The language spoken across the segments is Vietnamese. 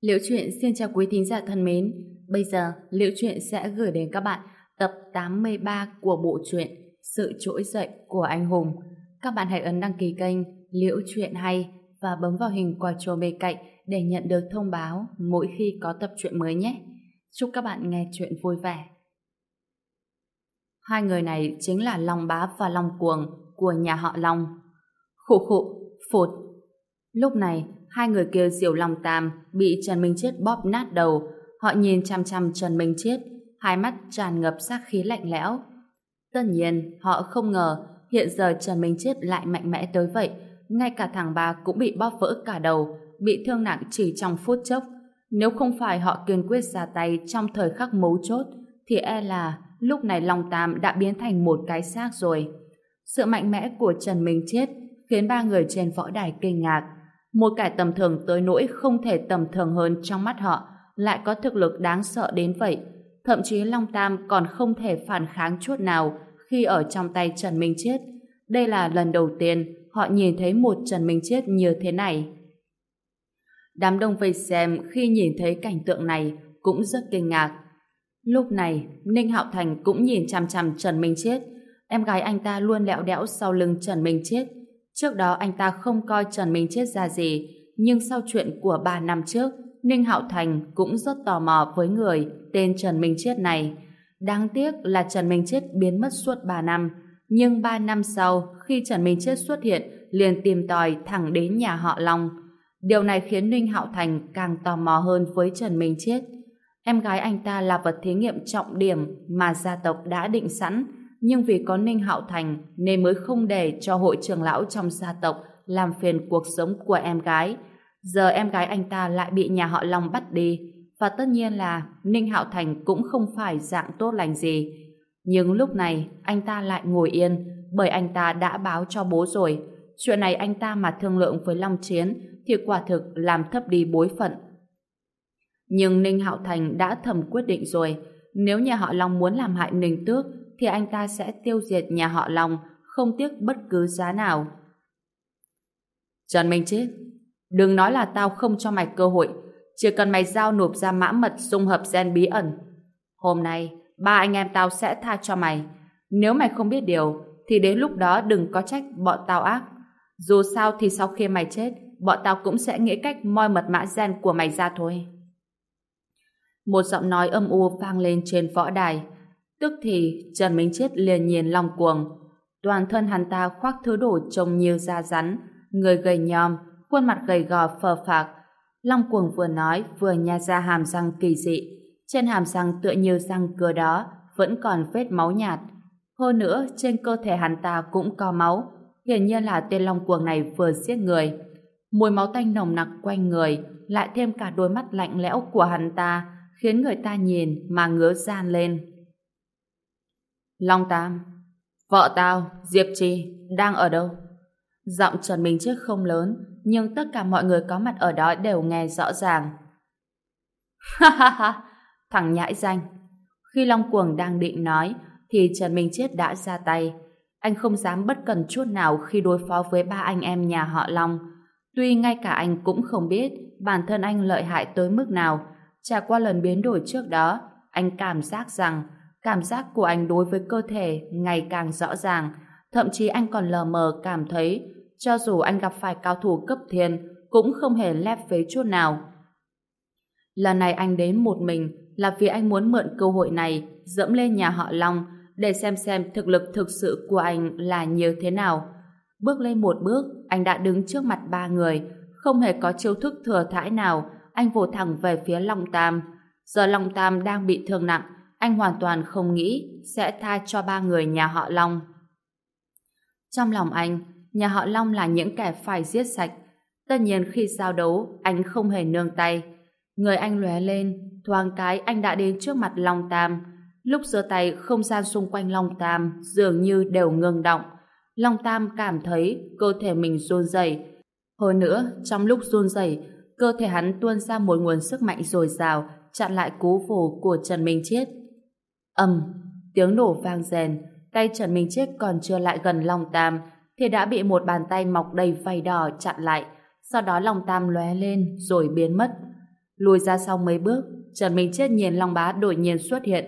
Liễu Chuyện xin chào quý thính giả thân mến. Bây giờ, Liễu Chuyện sẽ gửi đến các bạn tập 83 của bộ truyện Sự Trỗi Dậy của Anh Hùng. Các bạn hãy ấn đăng ký kênh Liễu Chuyện Hay và bấm vào hình quả chuông bên cạnh để nhận được thông báo mỗi khi có tập truyện mới nhé. Chúc các bạn nghe chuyện vui vẻ. Hai người này chính là Long Bá và Long Cuồng của nhà họ Long. Khụ khụ, phụt. Lúc này, hai người kia diều Long Tam bị Trần Minh Chết bóp nát đầu. Họ nhìn chăm chăm Trần Minh Chết, hai mắt tràn ngập sát khí lạnh lẽo. Tất nhiên, họ không ngờ hiện giờ Trần Minh Chết lại mạnh mẽ tới vậy. Ngay cả thằng ba cũng bị bóp vỡ cả đầu, bị thương nặng chỉ trong phút chốc. Nếu không phải họ kiên quyết ra tay trong thời khắc mấu chốt, thì e là lúc này Long Tam đã biến thành một cái xác rồi. Sự mạnh mẽ của Trần Minh Chết khiến ba người trên võ đài kinh ngạc. Một kẻ tầm thường tới nỗi không thể tầm thường hơn trong mắt họ, lại có thực lực đáng sợ đến vậy. Thậm chí Long Tam còn không thể phản kháng chút nào khi ở trong tay Trần Minh Chết. Đây là lần đầu tiên họ nhìn thấy một Trần Minh Chết như thế này. Đám đông vây xem khi nhìn thấy cảnh tượng này cũng rất kinh ngạc. Lúc này, Ninh Hạo Thành cũng nhìn chằm chằm Trần Minh Chết. Em gái anh ta luôn lẹo đẽo sau lưng Trần Minh Chết. Trước đó anh ta không coi Trần Minh Chết ra gì, nhưng sau chuyện của 3 năm trước, Ninh Hạo Thành cũng rất tò mò với người tên Trần Minh Chết này. Đáng tiếc là Trần Minh Chết biến mất suốt 3 năm, nhưng 3 năm sau, khi Trần Minh Chết xuất hiện, liền tìm tòi thẳng đến nhà họ Long. Điều này khiến Ninh Hạo Thành càng tò mò hơn với Trần Minh Chết. Em gái anh ta là vật thí nghiệm trọng điểm mà gia tộc đã định sẵn, nhưng vì có Ninh Hạo Thành nên mới không để cho hội trưởng lão trong gia tộc làm phiền cuộc sống của em gái. Giờ em gái anh ta lại bị nhà họ Long bắt đi, và tất nhiên là Ninh Hạo Thành cũng không phải dạng tốt lành gì. Nhưng lúc này anh ta lại ngồi yên bởi anh ta đã báo cho bố rồi. Chuyện này anh ta mà thương lượng với Long Chiến thì quả thực làm thấp đi bối phận. Nhưng Ninh Hạo Thành đã thầm quyết định rồi nếu nhà họ Long muốn làm hại Ninh Tước thì anh ta sẽ tiêu diệt nhà họ Long không tiếc bất cứ giá nào. Trần Minh Chết đừng nói là tao không cho mày cơ hội chỉ cần mày giao nộp ra mã mật dung hợp gen bí ẩn. Hôm nay, ba anh em tao sẽ tha cho mày. Nếu mày không biết điều, thì đến lúc đó đừng có trách bọn tao ác. Dù sao thì sau khi mày chết, bọn tao cũng sẽ nghĩ cách moi mật mã gen của mày ra thôi. Một giọng nói âm u vang lên trên võ đài. Tức thì Trần Minh Chết liền nhìn Long Cuồng. Toàn thân hắn ta khoác thứ đồ trông như da rắn, người gầy nhom, khuôn mặt gầy gò phờ phạc, Long cuồng vừa nói vừa nha ra hàm răng kỳ dị. Trên hàm răng tựa như răng cưa đó vẫn còn vết máu nhạt. Hơn nữa, trên cơ thể hắn ta cũng có máu. Hiển nhiên là tên Long cuồng này vừa giết người. Mùi máu tanh nồng nặc quanh người, lại thêm cả đôi mắt lạnh lẽo của hắn ta, khiến người ta nhìn mà ngứa gian lên. Long Tam, vợ tao, Diệp Trì, đang ở đâu? Giọng Trần Minh Chết không lớn, nhưng tất cả mọi người có mặt ở đó đều nghe rõ ràng. Ha ha ha, thằng nhãi danh. Khi Long Cuồng đang định nói, thì Trần Minh Chết đã ra tay. Anh không dám bất cần chút nào khi đối phó với ba anh em nhà họ Long. Tuy ngay cả anh cũng không biết bản thân anh lợi hại tới mức nào. Trải qua lần biến đổi trước đó, anh cảm giác rằng cảm giác của anh đối với cơ thể ngày càng rõ ràng. Thậm chí anh còn lờ mờ cảm thấy cho dù anh gặp phải cao thủ cấp thiên cũng không hề lép vế chút nào. Lần này anh đến một mình là vì anh muốn mượn cơ hội này dẫm lên nhà họ Long để xem xem thực lực thực sự của anh là như thế nào. Bước lên một bước, anh đã đứng trước mặt ba người, không hề có chiêu thức thừa thãi nào, anh vồ thẳng về phía Long Tam. Giờ Long Tam đang bị thương nặng, anh hoàn toàn không nghĩ sẽ tha cho ba người nhà họ Long. Trong lòng anh, nhà họ Long là những kẻ phải giết sạch. Tất nhiên khi giao đấu, anh không hề nương tay. Người anh lóe lên, thoáng cái anh đã đến trước mặt Long Tam. Lúc giơ tay, không gian xung quanh Long Tam dường như đều ngừng động. Long Tam cảm thấy cơ thể mình run rẩy. Hơn nữa, trong lúc run rẩy, cơ thể hắn tuôn ra một nguồn sức mạnh dồi dào, chặn lại cú vồ của Trần Minh Chiết ầm, tiếng nổ vang rèn, tay Trần Minh chết còn chưa lại gần Long Tam, thì đã bị một bàn tay mọc đầy vảy đỏ chặn lại, sau đó lòng tam lóe lên rồi biến mất. Lùi ra sau mấy bước, Trần Minh Chết nhìn Long Bá đột nhiên xuất hiện.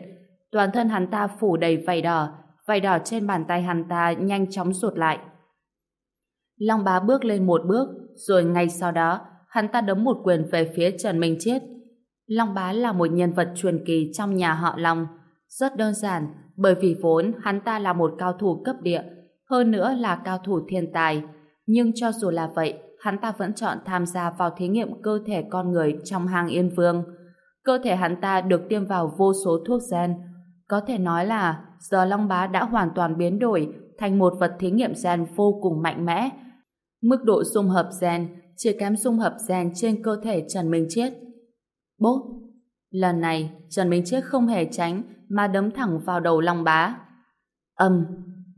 Toàn thân hắn ta phủ đầy vảy đỏ, vảy đỏ trên bàn tay hắn ta nhanh chóng rụt lại. Long Bá bước lên một bước, rồi ngay sau đó, hắn ta đấm một quyền về phía Trần Minh Chết. Long Bá là một nhân vật truyền kỳ trong nhà họ Long. Rất đơn giản, bởi vì vốn hắn ta là một cao thủ cấp địa, hơn nữa là cao thủ thiên tài. Nhưng cho dù là vậy, hắn ta vẫn chọn tham gia vào thí nghiệm cơ thể con người trong hang Yên Vương. Cơ thể hắn ta được tiêm vào vô số thuốc gen. Có thể nói là giờ Long Bá đã hoàn toàn biến đổi thành một vật thí nghiệm gen vô cùng mạnh mẽ. Mức độ dung hợp gen chỉ kém dung hợp gen trên cơ thể Trần Minh Chiết. bố Lần này, Trần Minh Chiết không hề tránh mà đấm thẳng vào đầu Long Bá. Âm!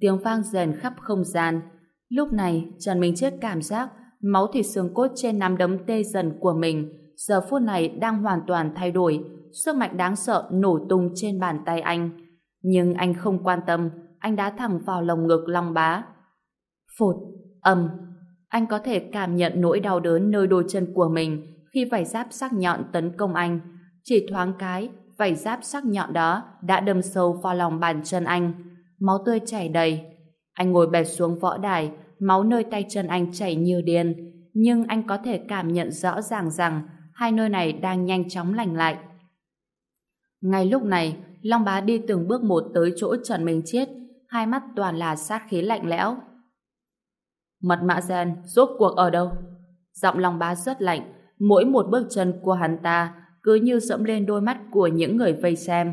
Tiếng vang rền khắp không gian. Lúc này, Trần Minh chết cảm giác máu thịt xương cốt trên nắm đấm tê dần của mình giờ phút này đang hoàn toàn thay đổi, sức mạnh đáng sợ nổ tung trên bàn tay anh. Nhưng anh không quan tâm, anh đá thẳng vào lồng ngực Long Bá. phột âm, anh có thể cảm nhận nỗi đau đớn nơi đôi chân của mình khi vảy giáp sắc nhọn tấn công anh. Chỉ thoáng cái, vảy giáp sắc nhọn đó đã đâm sâu vào lòng bàn chân anh. Máu tươi chảy đầy. Anh ngồi bệt xuống võ đài, máu nơi tay chân anh chảy như điên. Nhưng anh có thể cảm nhận rõ ràng rằng hai nơi này đang nhanh chóng lành lại. Ngay lúc này, Long Bá đi từng bước một tới chỗ Trần Minh Chiết, hai mắt toàn là sát khí lạnh lẽo. Mật mã gen rốt cuộc ở đâu? Giọng Long Bá rất lạnh, mỗi một bước chân của hắn ta cứ như dẫm lên đôi mắt của những người vây xem.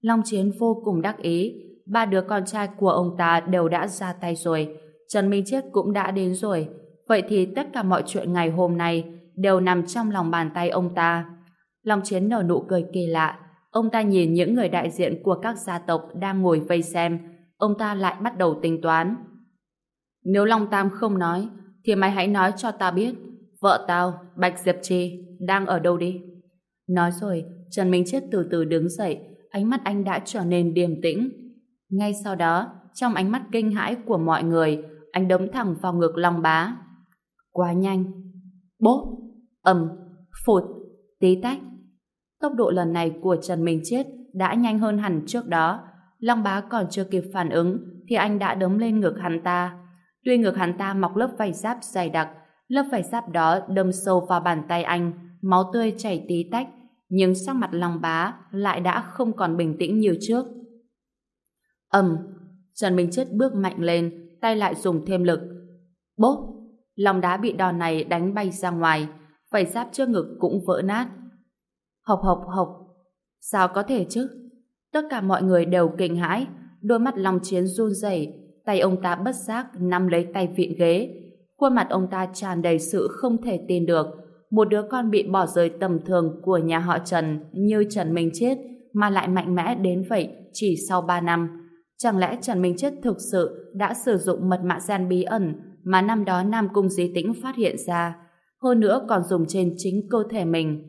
Long Chiến vô cùng đắc ý, ba đứa con trai của ông ta đều đã ra tay rồi, Trần Minh Chiết cũng đã đến rồi, vậy thì tất cả mọi chuyện ngày hôm nay đều nằm trong lòng bàn tay ông ta. Long Chiến nở nụ cười kỳ lạ, ông ta nhìn những người đại diện của các gia tộc đang ngồi vây xem, ông ta lại bắt đầu tính toán. Nếu Long Tam không nói, thì mày hãy nói cho ta biết, vợ tao, Bạch Diệp Trì, đang ở đâu đi. Nói rồi, Trần Minh Chết từ từ đứng dậy, ánh mắt anh đã trở nên điềm tĩnh. Ngay sau đó, trong ánh mắt kinh hãi của mọi người, anh đấm thẳng vào ngực Long Bá. Quá nhanh. Bốp! ầm, phụt, tí tách. Tốc độ lần này của Trần Minh Chết đã nhanh hơn hẳn trước đó. Long bá còn chưa kịp phản ứng thì anh đã đấm lên ngực hắn ta. Tuy ngực hắn ta mọc lớp vảy giáp dày đặc, lớp vảy giáp đó đâm sâu vào bàn tay anh, máu tươi chảy tí tách, nhưng sắc mặt Long bá lại đã không còn bình tĩnh như trước. ầm, Trần Minh Chết bước mạnh lên, tay lại dùng thêm lực. Bốp! Lòng đá bị đòn này đánh bay ra ngoài, vảy giáp trước ngực cũng vỡ nát. Hộc hộc hộc, sao có thể chứ? Tất cả mọi người đều kinh hãi, đôi mắt Long Chiến run rẩy, tay ông ta bất giác nắm lấy tay vịn ghế. Khuôn mặt ông ta tràn đầy sự không thể tin được. Một đứa con bị bỏ rơi tầm thường của nhà họ Trần như Trần Minh Chết mà lại mạnh mẽ đến vậy chỉ sau 3 năm. Chẳng lẽ Trần Minh Chết thực sự đã sử dụng mật mã gian bí ẩn mà năm đó Nam Cung Dí Tĩnh phát hiện ra hơn nữa còn dùng trên chính cơ thể mình.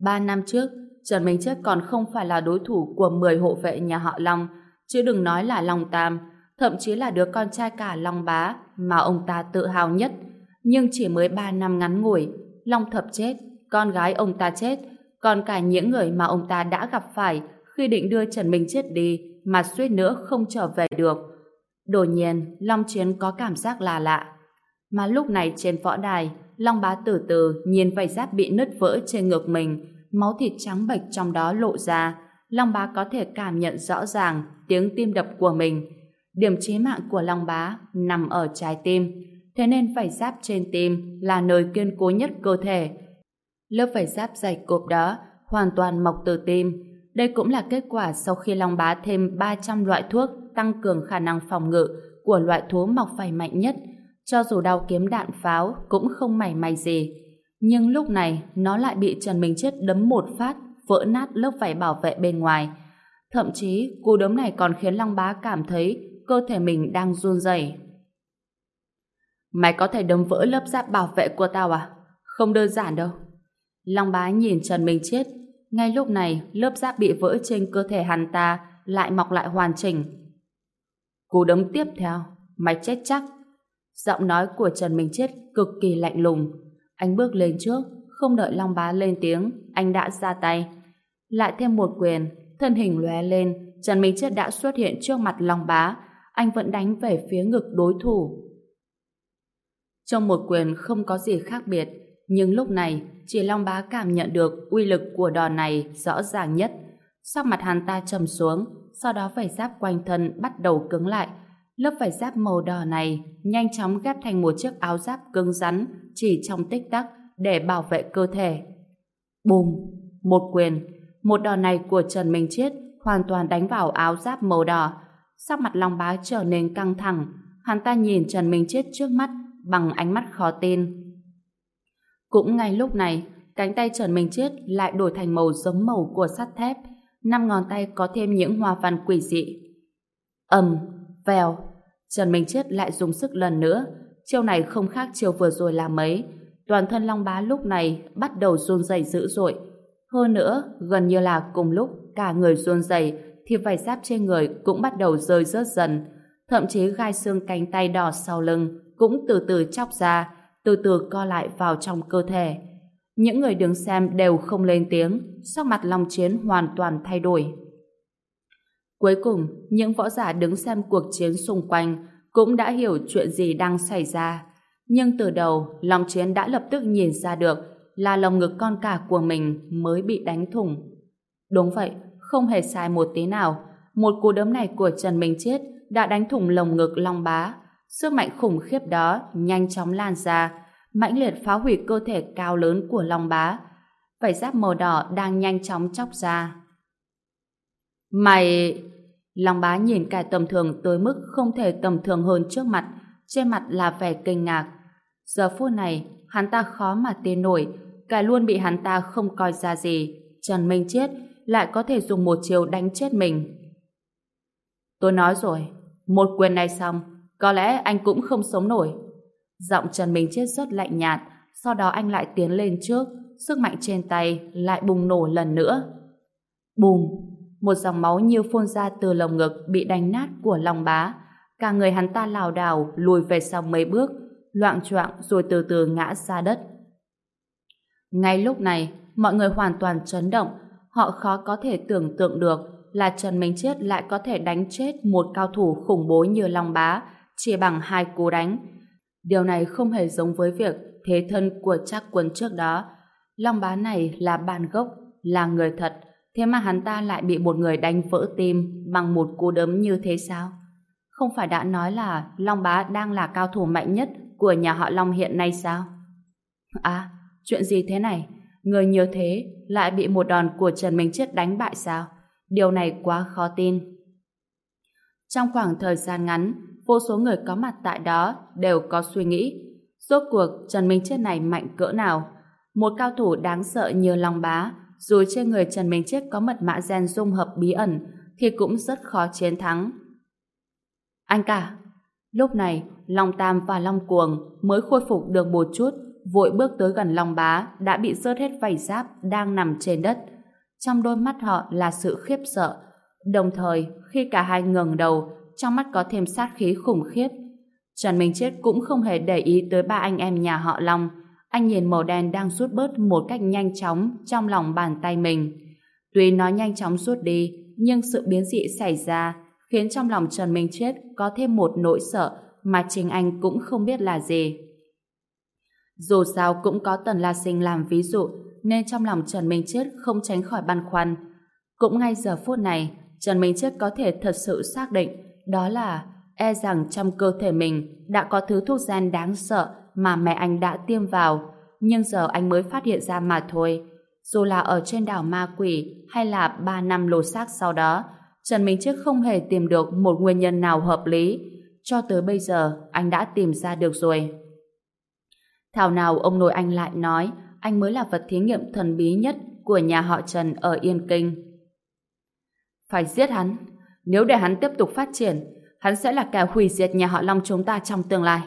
Ba năm trước, Trần Minh Chết còn không phải là đối thủ của 10 hộ vệ nhà họ Long, chứ đừng nói là Long Tam, thậm chí là đứa con trai cả Long Bá mà ông ta tự hào nhất. Nhưng chỉ mới 3 năm ngắn ngủi, Long Thập chết, con gái ông ta chết, còn cả những người mà ông ta đã gặp phải khi định đưa Trần Minh Chết đi mà suýt nữa không trở về được. Đột nhiên, Long Chiến có cảm giác là lạ. Mà lúc này trên võ đài, Long bá từ từ nhìn vảy giáp bị nứt vỡ trên ngực mình, máu thịt trắng bệch trong đó lộ ra. Long bá có thể cảm nhận rõ ràng tiếng tim đập của mình. Điểm chí mạng của Long bá nằm ở trái tim, thế nên vảy giáp trên tim là nơi kiên cố nhất cơ thể. Lớp vảy giáp dày cộp đó hoàn toàn mọc từ tim. Đây cũng là kết quả sau khi Long bá thêm 300 loại thuốc tăng cường khả năng phòng ngự của loại thú mọc vảy mạnh nhất cho dù đau kiếm đạn pháo cũng không mảy may gì. Nhưng lúc này, nó lại bị Trần Minh Chết đấm một phát, vỡ nát lớp vảy bảo vệ bên ngoài. Thậm chí, cú đấm này còn khiến Long Bá cảm thấy cơ thể mình đang run rẩy. Mày có thể đấm vỡ lớp giáp bảo vệ của tao à? Không đơn giản đâu. Long Bá nhìn Trần Minh Chết. Ngay lúc này lớp giáp bị vỡ trên cơ thể hắn ta lại mọc lại hoàn chỉnh. Cú đấm tiếp theo, mày chết chắc. Giọng nói của Trần Minh Chết cực kỳ lạnh lùng. Anh bước lên trước, không đợi Long Bá lên tiếng, anh đã ra tay. Lại thêm một quyền, thân hình lóe lên, Trần Minh Chết đã xuất hiện trước mặt Long Bá, anh vẫn đánh về phía ngực đối thủ. Trong một quyền không có gì khác biệt, nhưng lúc này chỉ Long Bá cảm nhận được uy lực của đòn này rõ ràng nhất. Sắc mặt hắn ta trầm xuống, sau đó vảy giáp quanh thân bắt đầu cứng lại. Lớp vảy giáp màu đỏ này nhanh chóng ghép thành một chiếc áo giáp cứng rắn chỉ trong tích tắc để bảo vệ cơ thể. Bùm! Một quyền. Một đòn này của Trần Minh Chiết hoàn toàn đánh vào áo giáp màu đỏ. Sắc mặt Long Bá trở nên căng thẳng. Hắn ta nhìn Trần Minh Chiết trước mắt bằng ánh mắt khó tin. Cũng ngay lúc này, cánh tay Trần Minh Chiết lại đổi thành màu giống màu của sắt thép, năm ngón tay có thêm những hoa văn quỷ dị. ầm, vèo, Trần Minh Chiết lại dùng sức lần nữa, chiêu này không khác chiêu vừa rồi là mấy. Toàn thân Long Bá lúc này bắt đầu run rẩy dữ dội. Hơn nữa, gần như là cùng lúc cả người run rẩy thì vải giáp trên người cũng bắt đầu rơi rớt dần. Thậm chí gai xương cánh tay đỏ sau lưng cũng từ từ chóc ra, từ từ co lại vào trong cơ thể. Những người đứng xem đều không lên tiếng, sắc mặt Long Chiến hoàn toàn thay đổi. Cuối cùng, những võ giả đứng xem cuộc chiến xung quanh cũng đã hiểu chuyện gì đang xảy ra. Nhưng từ đầu, Long Chiến đã lập tức nhìn ra được là lồng ngực con cả của mình mới bị đánh thủng. Đúng vậy, không hề sai một tí nào. Một cú đấm này của Trần Minh Chết đã đánh thủng lồng ngực Long Bá. Sức mạnh khủng khiếp đó nhanh chóng lan ra, mãnh liệt phá hủy cơ thể cao lớn của Long Bá. Vảy giáp màu đỏ đang nhanh chóng chóc ra. Mày... Long Bá nhìn cả tầm thường tới mức không thể tầm thường hơn trước mặt, trên mặt là vẻ kinh ngạc. Giờ phút này, hắn ta khó mà tin nổi, cả luôn bị hắn ta không coi ra gì. Trần Minh Chết lại có thể dùng một chiều đánh chết mình. Tôi nói rồi, một quyền này xong, có lẽ anh cũng không sống nổi. Giọng Trần Minh Chết rất lạnh nhạt, sau đó anh lại tiến lên trước, sức mạnh trên tay lại bùng nổ lần nữa. Bùm! Một dòng máu như phun ra từ lồng ngực bị đánh nát của lòng bá. Cả người hắn ta lảo đảo lùi về sau mấy bước, loạn choạng rồi từ từ ngã ra đất. Ngay lúc này, mọi người hoàn toàn chấn động, họ khó có thể tưởng tượng được là Trần Minh Chết lại có thể đánh chết một cao thủ khủng bố như Long Bá chỉ bằng hai cú đánh. Điều này không hề giống với việc thế thân của chắc quân trước đó. Long Bá này là bản gốc, là người thật, thế mà hắn ta lại bị một người đánh vỡ tim bằng một cú đấm như thế sao? Không phải đã nói là Long Bá đang là cao thủ mạnh nhất của nhà họ Long hiện nay sao? À, chuyện gì thế này? Người như thế lại bị một đòn của Trần Minh Chết đánh bại sao? Điều này quá khó tin. Trong khoảng thời gian ngắn, vô số người có mặt tại đó đều có suy nghĩ. Rốt cuộc Trần Minh Chết này mạnh cỡ nào? Một cao thủ đáng sợ như Long Bá, dù trên người Trần Minh Chết có mật mã gen dung hợp bí ẩn, thì cũng rất khó chiến thắng. Anh cả, lúc này Long Tam và Long Cuồng mới khôi phục được một chút, vội bước tới gần Long Bá đã bị rớt hết vảy giáp đang nằm trên đất. Trong đôi mắt họ là sự khiếp sợ. Đồng thời, khi cả hai ngẩng đầu, trong mắt có thêm sát khí khủng khiếp. Trần Minh Chết cũng không hề để ý tới ba anh em nhà họ Long. Anh nhìn màu đen đang rút bớt một cách nhanh chóng trong lòng bàn tay mình. Tuy nó nhanh chóng rút đi, nhưng sự biến dị xảy ra khiến trong lòng Trần Minh Chết có thêm một nỗi sợ mà chính anh cũng không biết là gì. Dù sao cũng có Tần La Sinh làm ví dụ, nên trong lòng Trần Minh Chết không tránh khỏi băn khoăn. Cũng ngay giờ phút này, Trần Minh Chết có thể thật sự xác định đó là e rằng trong cơ thể mình đã có thứ thuốc gen đáng sợ mà mẹ anh đã tiêm vào, nhưng giờ anh mới phát hiện ra mà thôi. Dù là ở trên đảo ma quỷ hay là 3 năm lột xác sau đó, Trần Minh Chết không hề tìm được một nguyên nhân nào hợp lý. Cho tới bây giờ, anh đã tìm ra được rồi. Thảo nào ông nội anh lại nói anh mới là vật thí nghiệm thần bí nhất của nhà họ Trần ở Yên Kinh. Phải giết hắn. Nếu để hắn tiếp tục phát triển, hắn sẽ là kẻ hủy diệt nhà họ Long chúng ta trong tương lai.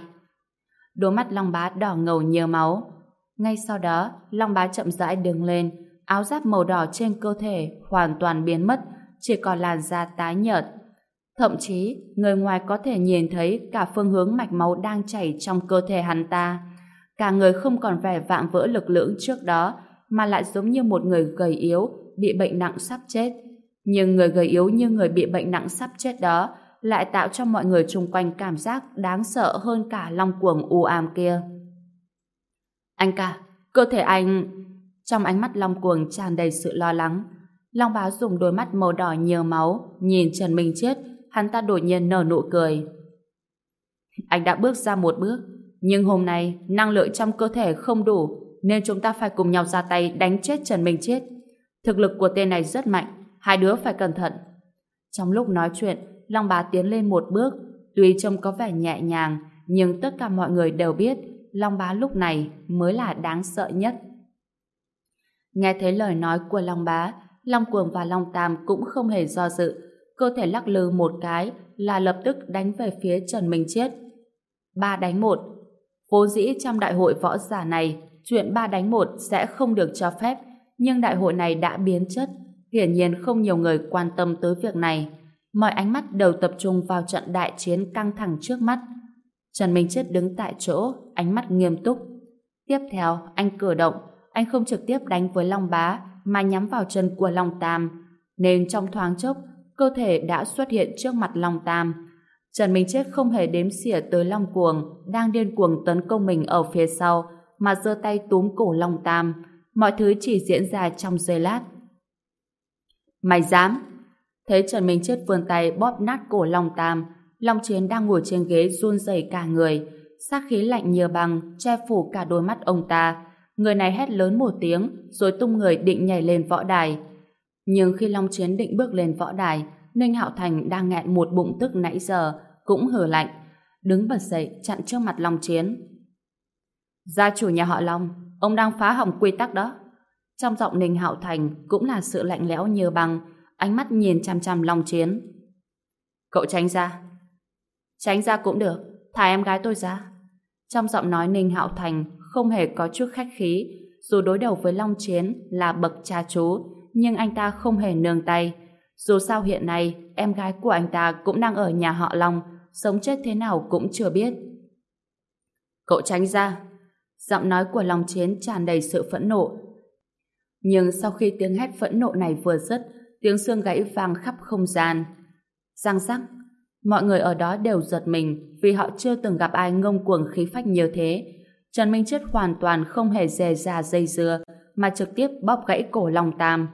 Đôi mắt Long Bá đỏ ngầu nhiều máu. Ngay sau đó, Long Bá chậm rãi đứng lên, áo giáp màu đỏ trên cơ thể hoàn toàn biến mất, chỉ còn làn da tái nhợt. Thậm chí, người ngoài có thể nhìn thấy cả phương hướng mạch máu đang chảy trong cơ thể hắn ta. Cả người không còn vẻ vạm vỡ lực lưỡng trước đó, mà lại giống như một người gầy yếu, bị bệnh nặng sắp chết. Nhưng người gầy yếu như người bị bệnh nặng sắp chết đó lại tạo cho mọi người chung quanh cảm giác đáng sợ hơn cả long cuồng u ám kia. Anh cả, cơ thể anh... Trong ánh mắt long cuồng tràn đầy sự lo lắng. Long báo dùng đôi mắt màu đỏ nhiều máu, nhìn Trần Minh Chết, hắn ta đột nhiên nở nụ cười. Anh đã bước ra một bước, nhưng hôm nay năng lượng trong cơ thể không đủ, nên chúng ta phải cùng nhau ra tay đánh chết Trần Minh Chết. Thực lực của tên này rất mạnh, hai đứa phải cẩn thận. Trong lúc nói chuyện, Long bá tiến lên một bước, tuy trông có vẻ nhẹ nhàng, nhưng tất cả mọi người đều biết Long bá lúc này mới là đáng sợ nhất. Nghe thấy lời nói của Long bá, Long cuồng và Long tam cũng không hề do dự, cơ thể lắc lư một cái là lập tức đánh về phía Trần Minh Chết. Ba đánh một. Vốn dĩ trong đại hội võ giả này, chuyện ba đánh một sẽ không được cho phép, nhưng đại hội này đã biến chất. Hiển nhiên không nhiều người quan tâm tới việc này. Mọi ánh mắt đều tập trung vào trận đại chiến căng thẳng trước mắt. Trần Minh Chết đứng tại chỗ, ánh mắt nghiêm túc. Tiếp theo, anh cử động, anh không trực tiếp đánh với Long Bá, mà nhắm vào chân của Long Tam, nên trong thoáng chốc, cơ thể đã xuất hiện trước mặt Long Tam. Trần Minh Chết không hề đếm xỉa tới Long Cuồng, đang điên cuồng tấn công mình ở phía sau, mà giơ tay túm cổ Long Tam. Mọi thứ chỉ diễn ra trong giây lát. Mày dám? Thấy Trần Minh Chết vươn tay bóp nát cổ Long Tam, Long Chiến đang ngồi trên ghế run rẩy cả người, sát khí lạnh như băng che phủ cả đôi mắt ông ta. Người này hét lớn một tiếng, rồi tung người định nhảy lên võ đài. Nhưng khi Long Chiến định bước lên võ đài, Ninh Hạo Thành đang nghẹn một bụng tức nãy giờ, cũng hừ lạnh, đứng bật dậy chặn trước mặt Long Chiến. Gia chủ nhà họ Long, ông đang phá hỏng quy tắc đó. Trong giọng Ninh Hạo Thành cũng là sự lạnh lẽo như băng, ánh mắt nhìn chăm chăm Long Chiến. Cậu tránh ra. Tránh ra cũng được, thả em gái tôi ra. Trong giọng nói Ninh Hạo Thành không hề có chút khách khí, dù đối đầu với Long Chiến là bậc cha chú, nhưng anh ta không hề nương tay. Dù sao hiện nay, em gái của anh ta cũng đang ở nhà họ Long, sống chết thế nào cũng chưa biết. Cậu tránh ra. Giọng nói của Long Chiến tràn đầy sự phẫn nộ. Nhưng sau khi tiếng hét phẫn nộ này vừa dứt, tiếng xương gãy vang khắp không gian. giang rắc, mọi người ở đó đều giật mình vì họ chưa từng gặp ai ngông cuồng khí phách như thế. Trần Minh Chết hoàn toàn không hề dè ra dây dưa mà trực tiếp bóp gãy cổ Long Tam.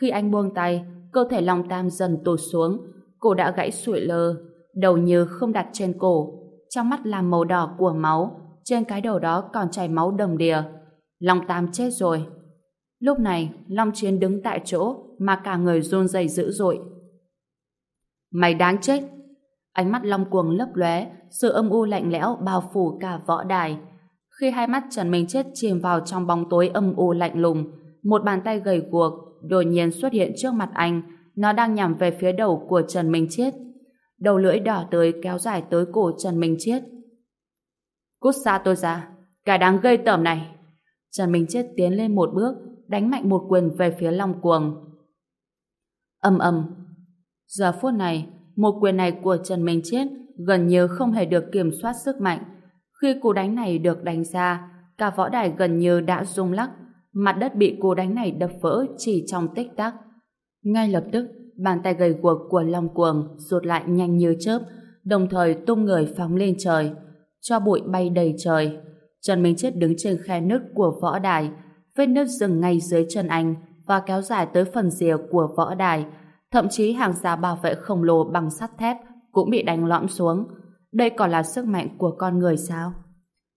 Khi anh buông tay, cơ thể Long Tam dần tụt xuống, cổ đã gãy sụi lơ, đầu như không đặt trên cổ, trong mắt là màu đỏ của máu, trên cái đầu đó còn chảy máu đầm đìa. Long Tam chết rồi. Lúc này, Long Chiến đứng tại chỗ mà cả người run rẩy dữ dội. Mày đáng chết! Ánh mắt Long Cuồng lấp lóe, sự âm u lạnh lẽo bao phủ cả võ đài. Khi hai mắt Trần Minh Chết chìm vào trong bóng tối âm u lạnh lùng, một bàn tay gầy guộc đột nhiên xuất hiện trước mặt anh, nó đang nhằm về phía đầu của Trần Minh Chết. Đầu lưỡi đỏ tới kéo dài tới cổ Trần Minh Chết. Cút xa tôi ra, cả đáng gây tởm này. Trần Minh Chết tiến lên một bước, đánh mạnh một quyền về phía Long Cuồng. Âm âm. Giờ phút này, một quyền này của Trần Minh Chết gần như không hề được kiểm soát sức mạnh. Khi cú đánh này được đánh ra, cả võ đài gần như đã rung lắc, mặt đất bị cú đánh này đập vỡ chỉ trong tích tắc. Ngay lập tức, bàn tay gầy guộc của Long Cuồng rụt lại nhanh như chớp, đồng thời tung người phóng lên trời, cho bụi bay đầy trời. Trần Minh Chết đứng trên khe nứt của võ đài, vết nứt dừng ngay dưới chân anh và kéo dài tới phần rìa của võ đài, thậm chí hàng rào bảo vệ khổng lồ bằng sắt thép cũng bị đánh lõm xuống. Đây còn là sức mạnh của con người sao?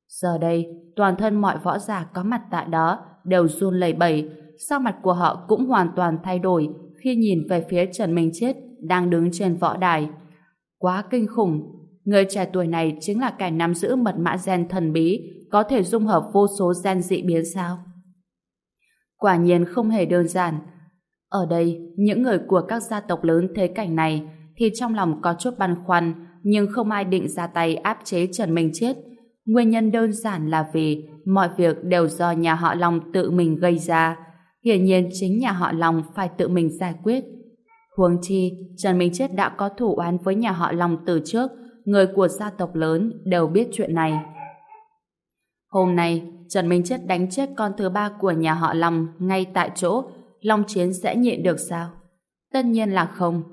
Giờ đây, toàn thân mọi võ giả có mặt tại đó đều run lẩy bẩy, sắc mặt của họ cũng hoàn toàn thay đổi khi nhìn về phía Trần Minh Chết đang đứng trên võ đài. Quá kinh khủng! Người trẻ tuổi này chính là kẻ nắm giữ mật mã gen thần bí có thể dung hợp vô số gen dị biến sao? Quả nhiên không hề đơn giản. Ở đây, những người của các gia tộc lớn thế cảnh này thì trong lòng có chút băn khoăn nhưng không ai định ra tay áp chế Trần Minh Chết. Nguyên nhân đơn giản là vì mọi việc đều do nhà họ Long tự mình gây ra. Hiển nhiên chính nhà họ Long phải tự mình giải quyết. Huống chi, Trần Minh Chết đã có thủ oán với nhà họ Long từ trước, người của gia tộc lớn đều biết chuyện này. Hôm nay, Trần Minh Chết đánh chết con thứ ba của nhà họ Long ngay tại chỗ, Long Chiến sẽ nhịn được sao? Tất nhiên là không.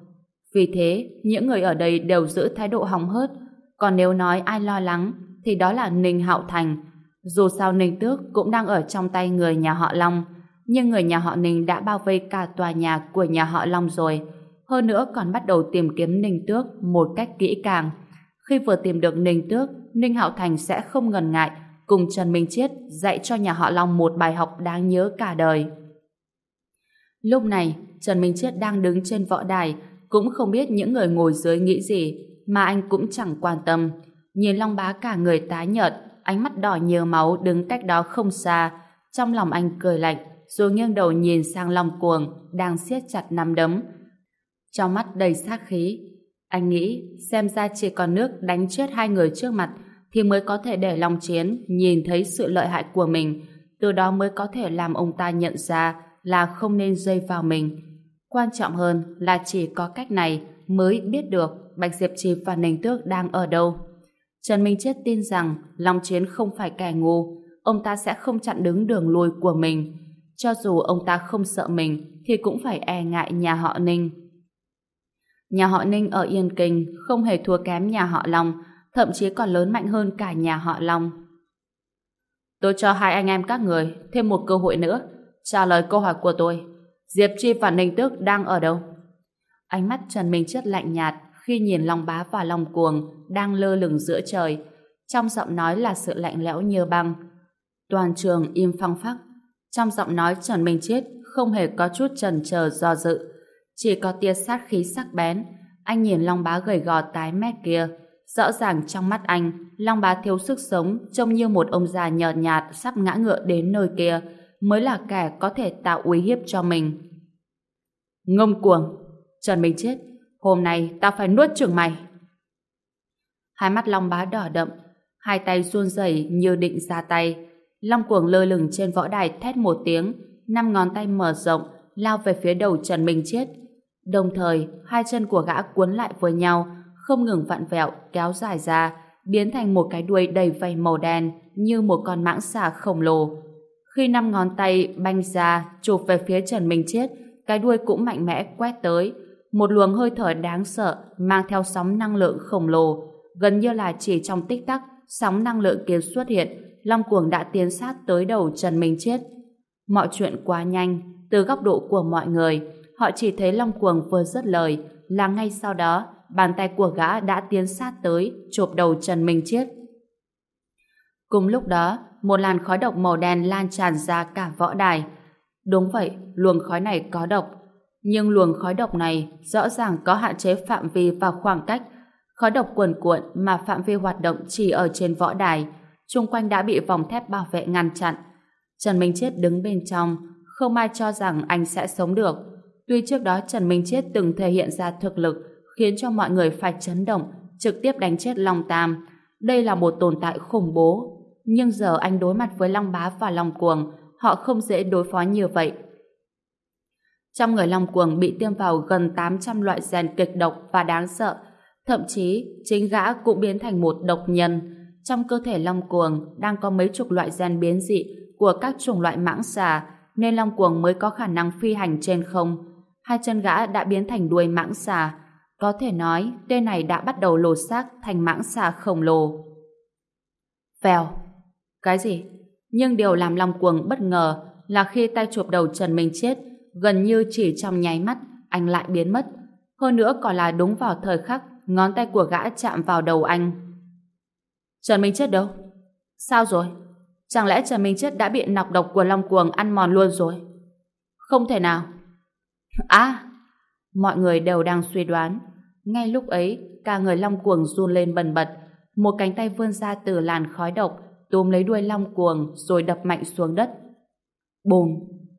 Vì thế, những người ở đây đều giữ thái độ hỏng hớt. Còn nếu nói ai lo lắng, thì đó là Ninh Hạo Thành. Dù sao Ninh Tước cũng đang ở trong tay người nhà họ Long, nhưng người nhà họ Ninh đã bao vây cả tòa nhà của nhà họ Long rồi. Hơn nữa còn bắt đầu tìm kiếm Ninh Tước một cách kỹ càng. Khi vừa tìm được Ninh Tước, Ninh Hạo Thành sẽ không ngần ngại cùng Trần Minh Chiết dạy cho nhà họ Long một bài học đáng nhớ cả đời. Lúc này, Trần Minh Chiết đang đứng trên võ đài, cũng không biết những người ngồi dưới nghĩ gì, mà anh cũng chẳng quan tâm. Nhìn Long Bá cả người tái nhợt, ánh mắt đỏ nhiều máu đứng cách đó không xa. Trong lòng anh cười lạnh, rồi nghiêng đầu nhìn sang Long Cuồng, đang siết chặt nắm đấm. Trong mắt đầy sát khí, anh nghĩ xem ra chỉ còn nước đánh chết hai người trước mặt thì mới có thể để Long Chiến nhìn thấy sự lợi hại của mình, từ đó mới có thể làm ông ta nhận ra là không nên dây vào mình. Quan trọng hơn là chỉ có cách này mới biết được Bạch Diệp Trì và Ninh Tước đang ở đâu. Trần Minh Chết tin rằng Long Chiến không phải kẻ ngu, ông ta sẽ không chặn đứng đường lui của mình. Cho dù ông ta không sợ mình thì cũng phải e ngại nhà họ Ninh. Nhà họ Ninh ở Yên Kinh không hề thua kém nhà họ Long, thậm chí còn lớn mạnh hơn cả nhà họ Long. Tôi cho hai anh em các người thêm một cơ hội nữa, trả lời câu hỏi của tôi. Diệp Chi và Ninh Tước đang ở đâu? Ánh mắt Trần Minh Chất lạnh nhạt khi nhìn Long Bá và Long Cuồng đang lơ lửng giữa trời. Trong giọng nói là sự lạnh lẽo như băng. Toàn trường im phăng phắc. Trong giọng nói Trần Minh Chết không hề có chút trần chờ, do dự. Chỉ có tia sát khí sắc bén. Anh nhìn Long Bá gầy gò tái mét kia. Rõ ràng trong mắt anh, Long Bá thiếu sức sống trông như một ông già nhợt nhạt sắp ngã ngựa đến nơi kia mới là kẻ có thể tạo uy hiếp cho mình. Ngông cuồng! Trần Minh Chết, hôm nay tao phải nuốt chửng mày. Hai mắt Long Bá đỏ đậm, hai tay run rẩy như định ra tay. Long cuồng lơ lửng trên võ đài thét một tiếng, năm ngón tay mở rộng, lao về phía đầu Trần Minh Chết. Đồng thời, hai chân của gã cuốn lại với nhau, không ngừng vặn vẹo, kéo dài ra, biến thành một cái đuôi đầy vảy màu đen như một con mãng xà khổng lồ. Khi năm ngón tay banh ra, chụp về phía Trần Minh Chết, cái đuôi cũng mạnh mẽ quét tới. Một luồng hơi thở đáng sợ mang theo sóng năng lượng khổng lồ. Gần như là chỉ trong tích tắc, sóng năng lượng kia xuất hiện, Long Cuồng đã tiến sát tới đầu Trần Minh Chết. Mọi chuyện quá nhanh, từ góc độ của mọi người, họ chỉ thấy Long Cuồng vừa dứt lời, là ngay sau đó, bàn tay của gã đã tiến sát tới, chộp đầu Trần Minh Chết. Cùng lúc đó, một làn khói độc màu đen lan tràn ra cả võ đài. Đúng vậy, luồng khói này có độc. Nhưng luồng khói độc này rõ ràng có hạn chế phạm vi và khoảng cách. Khói độc cuồn cuộn mà phạm vi hoạt động chỉ ở trên võ đài, xung quanh đã bị vòng thép bảo vệ ngăn chặn. Trần Minh Chết đứng bên trong, không ai cho rằng anh sẽ sống được. Tuy trước đó Trần Minh Chết từng thể hiện ra thực lực khiến cho mọi người phải chấn động, trực tiếp đánh chết Long Tam. Đây là một tồn tại khủng bố nhưng giờ anh đối mặt với Long Bá và Long Cuồng, họ không dễ đối phó như vậy. Trong người Long Cuồng bị tiêm vào gần 800 loại gen kịch độc và đáng sợ, thậm chí chính gã cũng biến thành một độc nhân. Trong cơ thể Long Cuồng đang có mấy chục loại gen biến dị của các chủng loại mãng xà, nên Long Cuồng mới có khả năng phi hành trên không. Hai chân gã đã biến thành đuôi mãng xà. Có thể nói, tên này đã bắt đầu lột xác thành mãng xà khổng lồ. Vèo, cái gì? Nhưng điều làm Long Cuồng bất ngờ là khi tay chụp đầu Trần Minh chết, gần như chỉ trong nháy mắt, anh lại biến mất. Hơn nữa còn là đúng vào thời khắc ngón tay của gã chạm vào đầu anh. Trần Minh chết đâu? Sao rồi? Chẳng lẽ Trần Minh chết đã bị nọc độc của Long Cuồng ăn mòn luôn rồi? Không thể nào. À! Mọi người đều đang suy đoán. Ngay lúc ấy, cả người Long Cuồng run lên bần bật. Một cánh tay vươn ra từ làn khói độc túm lấy đuôi long cuồng rồi đập mạnh xuống đất. Bùm!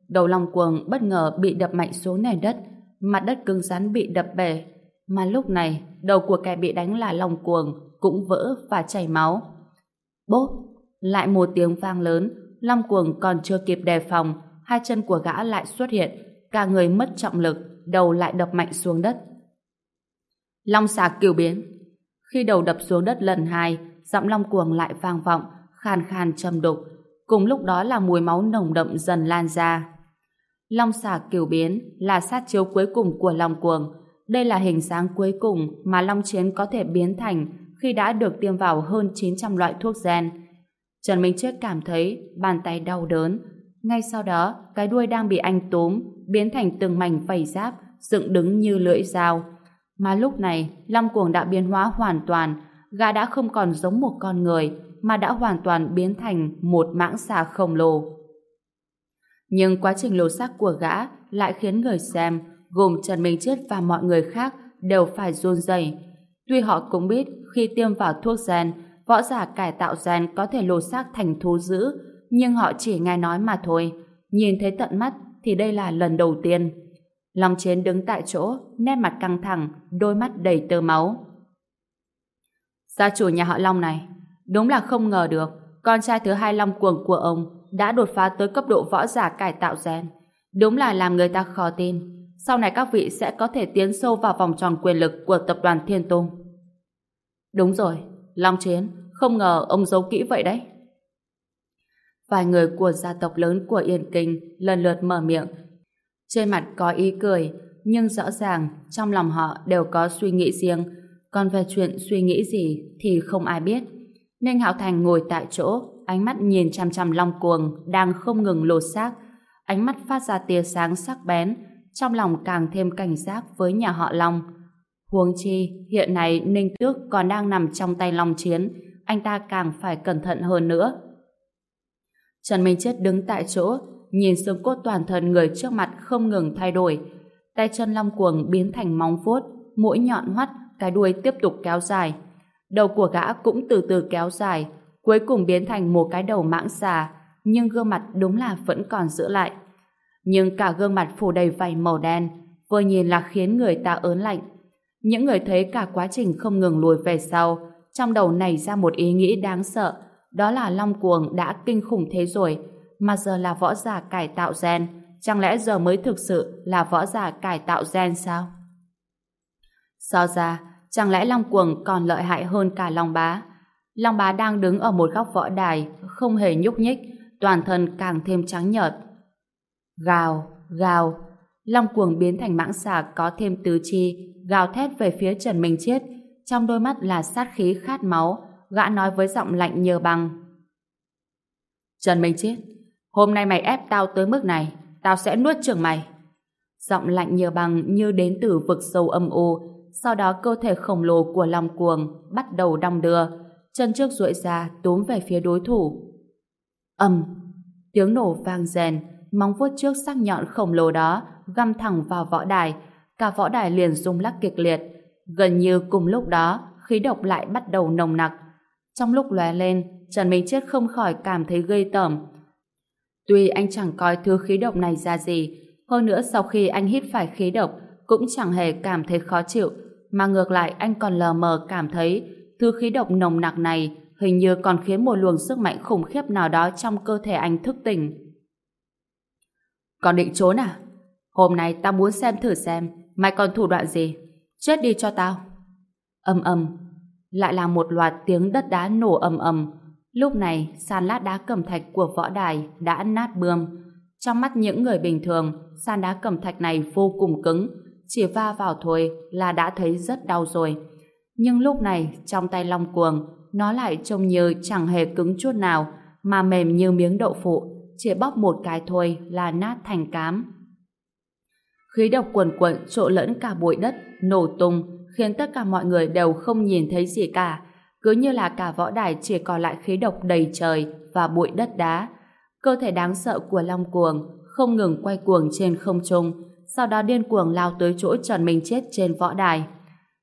Đầu long cuồng bất ngờ bị đập mạnh xuống nền đất, mặt đất cứng rắn bị đập bể. Mà lúc này, đầu của kẻ bị đánh là long cuồng cũng vỡ và chảy máu. Bốp! Lại một tiếng vang lớn, long cuồng còn chưa kịp đề phòng, hai chân của gã lại xuất hiện, cả người mất trọng lực, đầu lại đập mạnh xuống đất. Long xà kiều biến. Khi đầu đập xuống đất lần hai, giọng long cuồng lại vang vọng, khan khan trầm đục, cùng lúc đó là mùi máu nồng đậm dần lan ra. Long xà kiều biến là sát chiếu cuối cùng của Long Cuồng. Đây là hình dáng cuối cùng mà Long Chiến có thể biến thành khi đã được tiêm vào hơn 900 loại thuốc gen. Trần Minh Chết cảm thấy bàn tay đau đớn. Ngay sau đó, cái đuôi đang bị anh túm, biến thành từng mảnh vảy giáp, dựng đứng như lưỡi dao. Mà lúc này, Long Cuồng đã biến hóa hoàn toàn, gã đã không còn giống một con người, mà đã hoàn toàn biến thành một mãng xà khổng lồ. Nhưng quá trình lột xác của gã lại khiến người xem, gồm Trần Minh Chết và mọi người khác, đều phải run rẩy. Tuy họ cũng biết khi tiêm vào thuốc gen, võ giả cải tạo gen có thể lột xác thành thú dữ, nhưng họ chỉ nghe nói mà thôi. Nhìn thấy tận mắt thì đây là lần đầu tiên. Long Chiến đứng tại chỗ, nét mặt căng thẳng, đôi mắt đầy tơ máu. Gia chủ nhà họ Long này, đúng là không ngờ được, con trai thứ hai Long Cuồng của ông đã đột phá tới cấp độ võ giả cải tạo gen. Đúng là làm người ta khó tin. Sau này các vị sẽ có thể tiến sâu vào vòng tròn quyền lực của tập đoàn Thiên Tông. Đúng rồi, Long Chiến, không ngờ ông giấu kỹ vậy đấy. Vài người của gia tộc lớn của Yên Kinh lần lượt mở miệng. Trên mặt có ý cười, nhưng rõ ràng trong lòng họ đều có suy nghĩ riêng. Còn về chuyện suy nghĩ gì thì không ai biết. Ninh Hạo Thành ngồi tại chỗ, ánh mắt nhìn chăm chăm Long Cuồng đang không ngừng lột xác. Ánh mắt phát ra tia sáng sắc bén, trong lòng càng thêm cảnh giác với nhà họ Long. Huống chi, hiện nay Ninh Tước còn đang nằm trong tay Long Chiến, anh ta càng phải cẩn thận hơn nữa. Trần Minh Chết đứng tại chỗ, nhìn xương cốt toàn thân người trước mặt không ngừng thay đổi. Tay chân long cuồng biến thành móng vuốt, mũi nhọn hoắt, cái đuôi tiếp tục kéo dài. Đầu của gã cũng từ từ kéo dài, cuối cùng biến thành một cái đầu mãng xà, nhưng gương mặt đúng là vẫn còn giữ lại. Nhưng cả gương mặt phủ đầy vảy màu đen, vừa nhìn là khiến người ta ớn lạnh. Những người thấy cả quá trình không ngừng lùi về sau, trong đầu nảy ra một ý nghĩ đáng sợ, đó là Long Cuồng đã kinh khủng thế rồi, mà giờ là võ giả cải tạo gen, chẳng lẽ giờ mới thực sự là võ giả cải tạo gen sao? So ra, chẳng lẽ Long Cuồng còn lợi hại hơn cả Long Bá? Long Bá đang đứng ở một góc võ đài, không hề nhúc nhích, toàn thân càng thêm trắng nhợt. Gào, gào, Long Cuồng biến thành mãng xà có thêm tứ chi, gào thét về phía Trần Minh Chiết, trong đôi mắt là sát khí khát máu, gã nói với giọng lạnh như băng. Trần Minh Chiết, hôm nay mày ép tao tới mức này, tao sẽ nuốt chửng mày. Giọng lạnh như băng như đến từ vực sâu âm u, sau đó cơ thể khổng lồ của Long Cuồng bắt đầu đong đưa, chân trước duỗi ra túm về phía đối thủ. Ầm, tiếng nổ vang rèn, móng vuốt trước sắc nhọn khổng lồ đó găm thẳng vào võ đài, cả võ đài liền rung lắc kịch liệt. Gần như cùng lúc đó, khí độc lại bắt đầu nồng nặc. Trong lúc lóe lên, Trần Minh Chết không khỏi cảm thấy gây tởm. Tuy anh chẳng coi thứ khí độc này ra gì, hơn nữa sau khi anh hít phải khí độc, cũng chẳng hề cảm thấy khó chịu, mà ngược lại anh còn lờ mờ cảm thấy thứ khí độc nồng nặc này hình như còn khiến một luồng sức mạnh khủng khiếp nào đó trong cơ thể anh thức tỉnh. Còn định trốn à? Hôm nay tao muốn xem thử xem mày còn thủ đoạn gì. Chết đi cho tao. Âm âm. Lại là một loạt tiếng đất đá nổ ầm ầm. Lúc này, sàn lát đá cẩm thạch của võ đài đã nát bươm. Trong mắt những người bình thường, sàn đá cẩm thạch này vô cùng cứng. Chỉ va vào thôi là đã thấy rất đau rồi. Nhưng lúc này, trong tay Long Cuồng, nó lại trông như chẳng hề cứng chút nào, mà mềm như miếng đậu phụ, chỉ bóp một cái thôi là nát thành cám. Khí độc cuồn cuộn trộn lẫn cả bụi đất, nổ tung, khiến tất cả mọi người đều không nhìn thấy gì cả. Cứ như là cả võ đài chỉ còn lại khí độc đầy trời và bụi đất đá. Cơ thể đáng sợ của Long Cuồng không ngừng quay cuồng trên không trung, sau đó điên cuồng lao tới chỗ Trần Minh chết trên võ đài.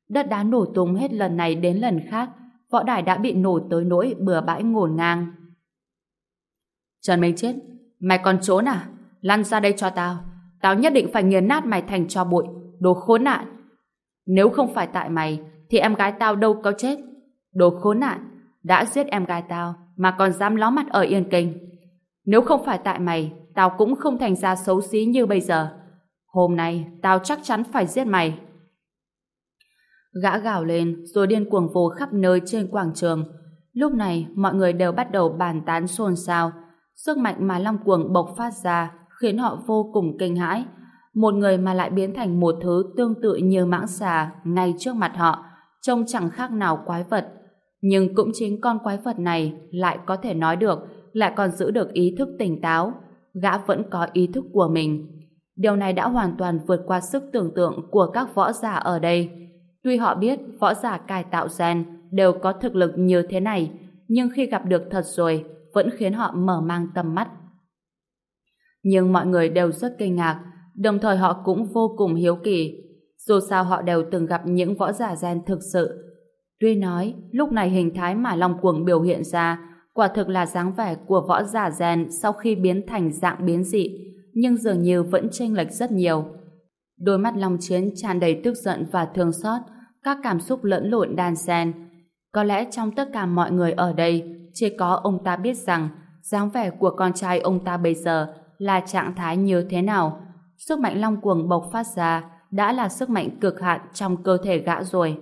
Đất đá nổ tung hết lần này đến lần khác, võ đài đã bị nổ tới nỗi bừa bãi ngổn ngang. Trần Minh chết, mày còn trốn à? Lăn ra đây cho tao. Tao nhất định phải nghiền nát mày thành cho bụi, đồ khốn nạn. Nếu không phải tại mày, thì em gái tao đâu có chết. Đồ khốn nạn, đã giết em gái tao, mà còn dám ló mặt ở Yên Kinh. Nếu không phải tại mày, tao cũng không thành ra xấu xí như bây giờ. Hôm nay, tao chắc chắn phải giết mày. Gã gào lên, rồi điên cuồng vồ khắp nơi trên quảng trường. Lúc này, mọi người đều bắt đầu bàn tán xôn xao. Sức mạnh mà Long Cuồng bộc phát ra khiến họ vô cùng kinh hãi. Một người mà lại biến thành một thứ tương tự như mãng xà ngay trước mặt họ, trông chẳng khác nào quái vật. Nhưng cũng chính con quái vật này lại có thể nói được, lại còn giữ được ý thức tỉnh táo. Gã vẫn có ý thức của mình. Điều này đã hoàn toàn vượt qua sức tưởng tượng của các võ giả ở đây. Tuy họ biết võ giả cải tạo gen đều có thực lực như thế này, nhưng khi gặp được thật rồi, vẫn khiến họ mở mang tầm mắt. Nhưng mọi người đều rất kinh ngạc, đồng thời họ cũng vô cùng hiếu kỳ. Dù sao họ đều từng gặp những võ giả gen thực sự. Tuy nói, lúc này hình thái mà Long Cuồng biểu hiện ra quả thực là dáng vẻ của võ giả gen sau khi biến thành dạng biến dị, nhưng dường như vẫn chênh lệch rất nhiều. Đôi mắt Long Chiến tràn đầy tức giận và thương xót, các cảm xúc lẫn lộn đan xen. Có lẽ trong tất cả mọi người ở đây, chỉ có ông ta biết rằng dáng vẻ của con trai ông ta bây giờ là trạng thái như thế nào. Sức mạnh long cuồng bộc phát ra đã là sức mạnh cực hạn trong cơ thể gã rồi.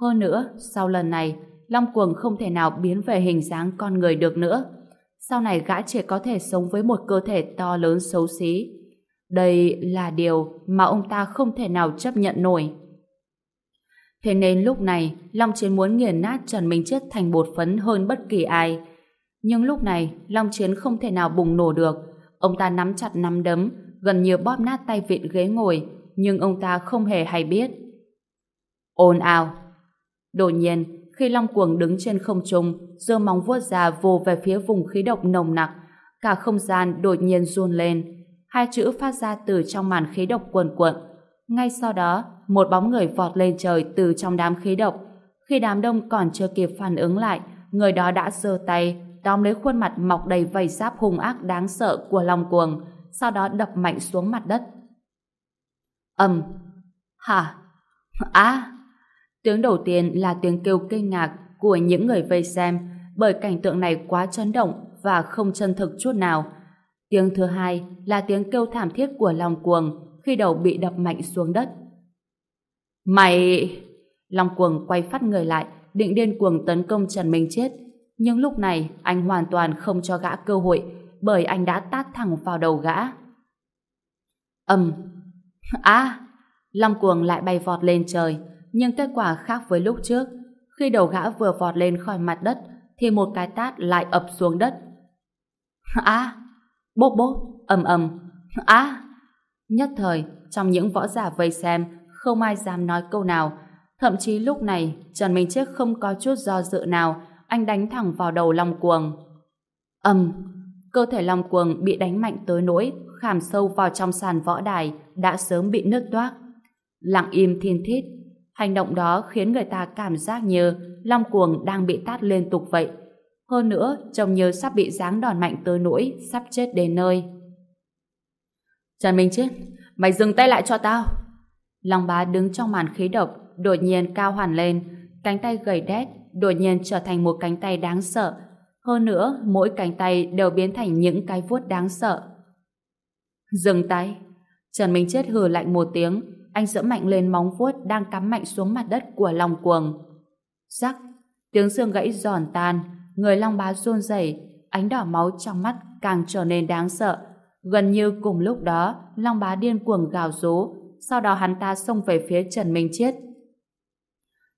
Hơn nữa, sau lần này, long cuồng không thể nào biến về hình dáng con người được nữa. Sau này gã chỉ có thể sống với một cơ thể to lớn xấu xí. Đây là điều mà ông ta không thể nào chấp nhận nổi. Thế nên lúc này, Long Chiến muốn nghiền nát Trần Minh Chết thành bột phấn hơn bất kỳ ai. Nhưng lúc này, Long Chiến không thể nào bùng nổ được. Ông ta nắm chặt nắm đấm, gần như bóp nát tay vịn ghế ngồi, nhưng ông ta không hề hay biết. Ồn ào! Đột nhiên, khi Long Cuồng đứng trên không trung, giơ móng vuốt ra vồ về phía vùng khí độc nồng nặc, cả không gian đột nhiên run lên. Hai chữ phát ra từ trong màn khí độc cuồn cuộn. Ngay sau đó, một bóng người vọt lên trời từ trong đám khí độc. Khi đám đông còn chưa kịp phản ứng lại, người đó đã giơ tay, tóm lấy khuôn mặt mọc đầy vảy giáp hung ác đáng sợ của Long Cuồng, sau đó đập mạnh xuống mặt đất. ầm, hả, á. Tiếng đầu tiên là tiếng kêu kinh ngạc của những người vây xem, bởi cảnh tượng này quá chấn động và không chân thực chút nào. Tiếng thứ hai là tiếng kêu thảm thiết của Long Cuồng khi đầu bị đập mạnh xuống đất. Mày... Long cuồng quay phát người lại, định điên cuồng tấn công Trần Minh Chết. Nhưng lúc này, anh hoàn toàn không cho gã cơ hội, bởi anh đã tát thẳng vào đầu gã. Âm... À! Long cuồng lại bay vọt lên trời, nhưng kết quả khác với lúc trước. Khi đầu gã vừa vọt lên khỏi mặt đất, thì một cái tát lại ập xuống đất. À! Bốp bốp! ầm ầm! À! Nhất thời, trong những võ giả vây xem, không ai dám nói câu nào. Thậm chí lúc này, Trần Minh Chiếc không có chút do dự nào, anh đánh thẳng vào đầu Long Cuồng. Âm, cơ thể Long Cuồng bị đánh mạnh tới nỗi khảm sâu vào trong sàn võ đài đã sớm bị nứt toác. Lặng im thiên thít, hành động đó khiến người ta cảm giác như Long Cuồng đang bị tát liên tục vậy. Hơn nữa, trông như sắp bị giáng đòn mạnh tới nỗi sắp chết đến nơi. Trần Minh Chết, mày dừng tay lại cho tao. Long bá đứng trong màn khí độc, đột nhiên cao hoàn lên, cánh tay gầy đét, đột nhiên trở thành một cánh tay đáng sợ. Hơn nữa, mỗi cánh tay đều biến thành những cái vuốt đáng sợ. Dừng tay. Trần Minh Chết hừ lạnh một tiếng, anh dẫm mạnh lên móng vuốt đang cắm mạnh xuống mặt đất của Long Cuồng. Rắc, tiếng xương gãy giòn tan, người Long bá run rẩy, ánh đỏ máu trong mắt càng trở nên đáng sợ. Gần như cùng lúc đó, Long bá điên cuồng gào rú, sau đó hắn ta xông về phía Trần Minh chết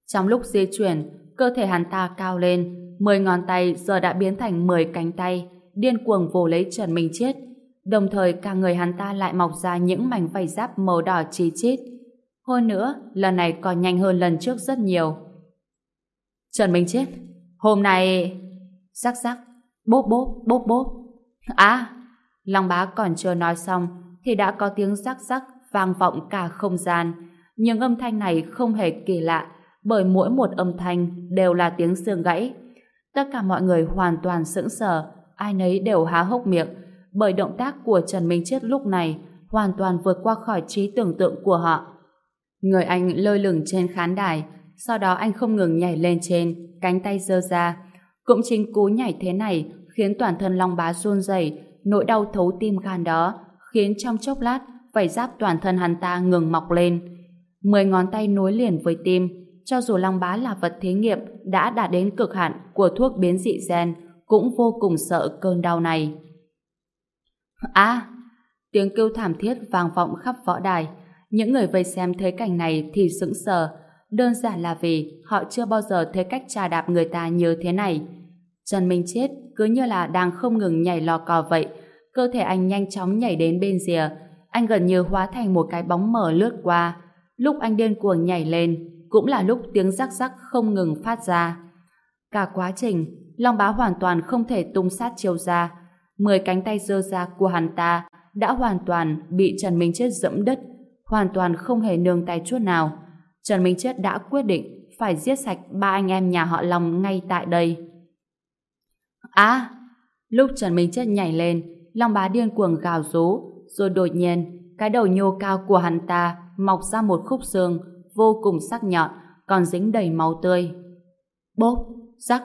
Trong lúc di chuyển, cơ thể hắn ta cao lên, 10 ngón tay giờ đã biến thành 10 cánh tay, điên cuồng vồ lấy Trần Minh Chiết. Đồng thời cả người hắn ta lại mọc ra những mảnh vảy giáp màu đỏ chi chít. Hơn nữa, lần này còn nhanh hơn lần trước rất nhiều. Trần Minh Chiết, hôm nay... Rắc rắc, bốp bốp, bốp bốp. À, Long bá còn chưa nói xong thì đã có tiếng rắc rắc vang vọng cả không gian. Nhưng âm thanh này không hề kỳ lạ, bởi mỗi một âm thanh đều là tiếng xương gãy. Tất cả mọi người hoàn toàn sững sờ, ai nấy đều há hốc miệng, bởi động tác của Trần Minh Chết lúc này hoàn toàn vượt qua khỏi trí tưởng tượng của họ. Người anh lơ lửng trên khán đài, sau đó anh không ngừng nhảy lên trên, cánh tay giơ ra. Cũng chính cú nhảy thế này khiến toàn thân Long Bá run rẩy, nỗi đau thấu tim gan đó khiến trong chốc lát vảy giáp toàn thân hắn ta ngừng mọc lên. Mười ngón tay nối liền với tim, cho dù Long Bá là vật thí nghiệm đã đạt đến cực hạn của thuốc biến dị gen, cũng vô cùng sợ cơn đau này. À! Tiếng kêu thảm thiết vang vọng khắp võ đài. Những người vây xem thấy cảnh này thì sững sờ. Đơn giản là vì họ chưa bao giờ thấy cách trà đạp người ta như thế này. Trần Minh Chết cứ như là đang không ngừng nhảy lò cò vậy. Cơ thể anh nhanh chóng nhảy đến bên rìa. Anh gần như hóa thành một cái bóng mờ lướt qua. Lúc anh điên cuồng nhảy lên, cũng là lúc tiếng rắc rắc không ngừng phát ra. Cả quá trình, Long Bá hoàn toàn không thể tung sát chiêu ra. Mười cánh tay dơ ra của hắn ta đã hoàn toàn bị Trần Minh Chết dẫm đất, hoàn toàn không hề nương tay chút nào. Trần Minh Chết đã quyết định phải giết sạch ba anh em nhà họ Long ngay tại đây. À! Lúc Trần Minh Chết nhảy lên, Long Bá điên cuồng gào rú, rồi đột nhiên, cái đầu nhô cao của hắn ta mọc ra một khúc xương vô cùng sắc nhọn, còn dính đầy máu tươi. Bốp, rắc,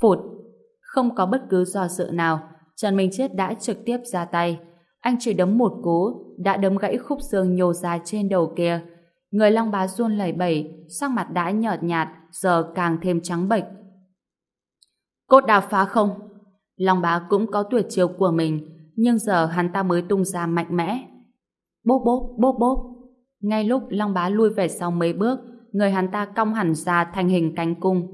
phụt. Không có bất cứ do dự nào, Trần Minh Chết đã trực tiếp ra tay. Anh chỉ đấm một cú, đã đấm gãy khúc xương nhô ra trên đầu kia. Người long bá run lẩy bẩy, sắc mặt đã nhợt nhạt, giờ càng thêm trắng bệch. Cốt đào phá không? Long bá cũng có tuyệt chiêu của mình, nhưng giờ hắn ta mới tung ra mạnh mẽ. Bốp bốp, bốp bốp. Ngay lúc Long bá lui về sau mấy bước, người hắn ta cong hẳn ra thành hình cánh cung.